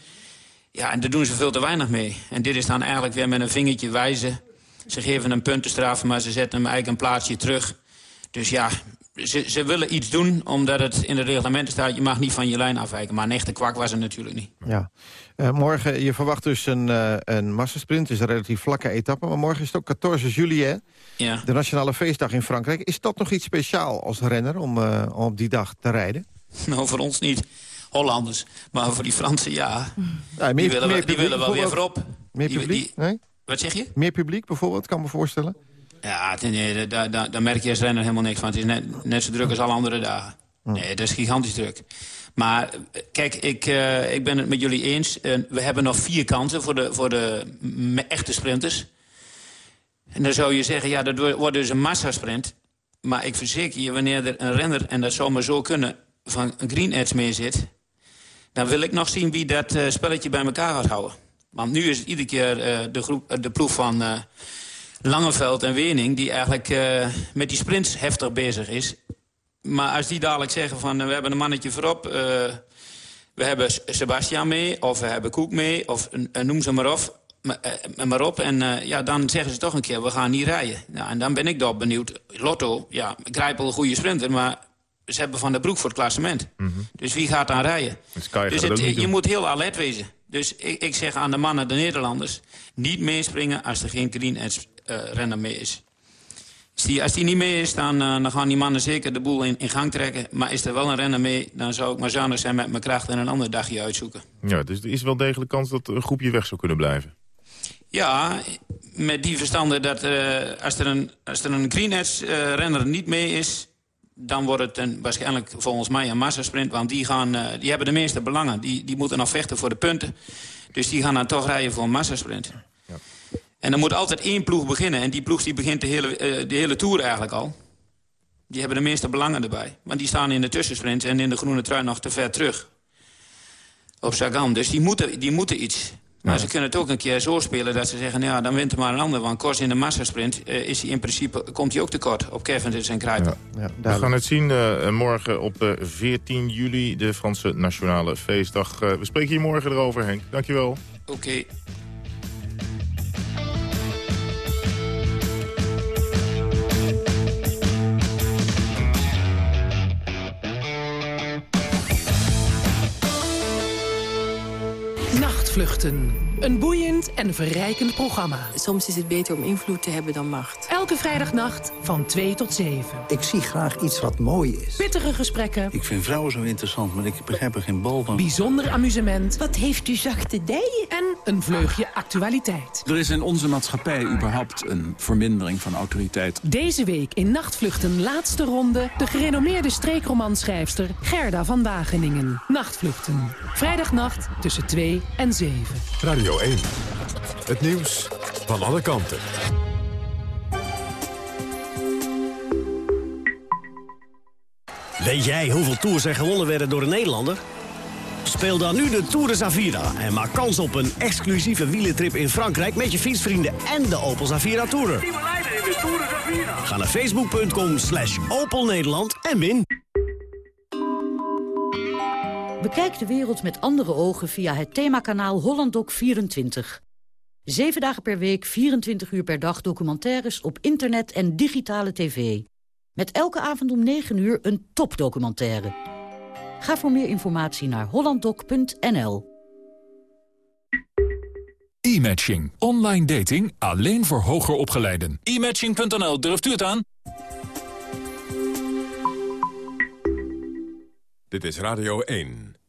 Ja, en daar doen ze veel te weinig mee. En dit is dan eigenlijk weer met een vingertje wijzen. Ze geven een puntenstraf, maar ze zetten hem eigenlijk een plaatsje terug. Dus ja, ze, ze willen iets doen, omdat het in de reglementen staat... je mag niet van je lijn afwijken. Maar een echte kwak was het natuurlijk niet. Ja. Eh, morgen, je verwacht dus een, eh, een massasprint. Het is een relatief vlakke etappe. Maar morgen is het ook 14 juli, hè? Ja. De Nationale Feestdag in Frankrijk. Is dat nog iets speciaal als renner om, eh, om op die dag te rijden? <laughs> Nou, voor ons niet. Hollanders. Maar voor die Fransen, ja. Ja, die willen, we- die willen wel weer voorop. Meer publiek? die- nee? Wat zeg je? Meer publiek bijvoorbeeld, kan me voorstellen. Ja, nee, daar, daar, daar merk je als renner helemaal niks van. Het is net, net zo druk als alle andere dagen. Nee, dat is gigantisch druk. Maar kijk, ik, eh, ik ben het met jullie eens. Eh, we hebben nog vier kansen voor de, voor de echte sprinters. En dan zou je zeggen, ja, dat wo- wordt dus een massasprint. Maar ik verzeker je, wanneer er een renner, en dat zou maar zo kunnen... van een Green Edge mee zit... dan wil ik nog zien wie dat eh, spelletje bij elkaar gaat houden. Want nu is het iedere keer eh, de, groep, eh, de ploeg van... Langeveld en Wening, die eigenlijk met die sprints heftig bezig is. Maar als die dadelijk zeggen van we hebben een mannetje voorop... we hebben Sebastian mee, of we hebben Koek mee, of noem ze maar op. Maar, op en ja, dan zeggen ze toch een keer, we gaan niet rijden. Nou, en dan ben ik toch benieuwd. Lotto, ja, Grijpel een goede sprinter, maar ze hebben Van der Broek voor het klassement. Dus wie gaat dan rijden? Dus Dus het je doen. moet heel alert wezen. Dus ik, ik zeg aan de mannen, de Nederlanders... niet meespringen als er geen green edge eh, renner mee is. Als die, als die niet mee is, dan, eh, dan gaan die mannen zeker de boel in, in gang trekken. Maar is er wel een renner mee, dan zou ik maar zuinig zijn met mijn kracht... en een ander dagje uitzoeken. Ja, dus er is wel degelijk kans dat een groepje weg zou kunnen blijven. Ja, met die verstanden dat eh, als, er een, als er een green edge renner niet mee is... dan wordt het een, waarschijnlijk volgens mij een massasprint. Want die, gaan, eh, die hebben de meeste belangen. Die, die moeten nog vechten voor de punten. Dus die gaan dan toch rijden voor een massasprint. En er moet altijd één ploeg beginnen. En die ploeg die begint de hele, eh, de hele Tour eigenlijk al. Die hebben de meeste belangen erbij. Want die staan in de tussensprint en in de groene trui nog te ver terug. Op Sagan. Dus die moeten, die moeten iets. Maar ze kunnen het ook een keer zo spelen dat ze zeggen... Nou ja, dan wint er maar een ander. Want Kors in de massasprint eh, is hij in principe, komt hij ook tekort op Cavendish en Kruijpen. We gaan het zien eh, morgen op eh, 14 juli, de Franse Nationale Feestdag. Eh, we spreken hier morgen erover, Henk. Dankjewel. Oké. Nachtvluchten. Een boeiend en verrijkend programma. Soms is het beter om invloed te hebben dan macht. Elke vrijdagnacht van 2 tot 7. Ik zie graag iets wat mooi is. Pittige gesprekken. Ik vind vrouwen zo interessant, maar ik begrijp er geen bal van. Bijzonder amusement. Wat heeft u zachte dijen? En een vleugje actualiteit. Er is in onze maatschappij überhaupt een vermindering van autoriteit. Deze week in Nachtvluchten laatste ronde... de gerenommeerde streekromanschrijfster Gerda van Wageningen. Nachtvluchten. Vrijdagnacht tussen 2 en 7. Radio 1. Het nieuws van alle kanten. Weet jij hoeveel tours er gewonnen werden door een Nederlander? Speel dan nu de Tour de Zavira en maak kans op een exclusieve wielentrip in Frankrijk... met je fietsvrienden en de Opel Zavira Tourer. Ga naar facebook.com slash Opel Nederland en win. Bekijk de wereld met andere ogen via het themakanaal HollandDoc 24. Zeven dagen per week, 24 uur per dag documentaires op internet en digitale tv. Met elke avond om 9 uur een topdocumentaire. Ga voor meer informatie naar hollanddoc.nl. E-matching. Online dating alleen voor hoger opgeleiden. E-matching.nl, durft u het aan? Dit is Radio 1.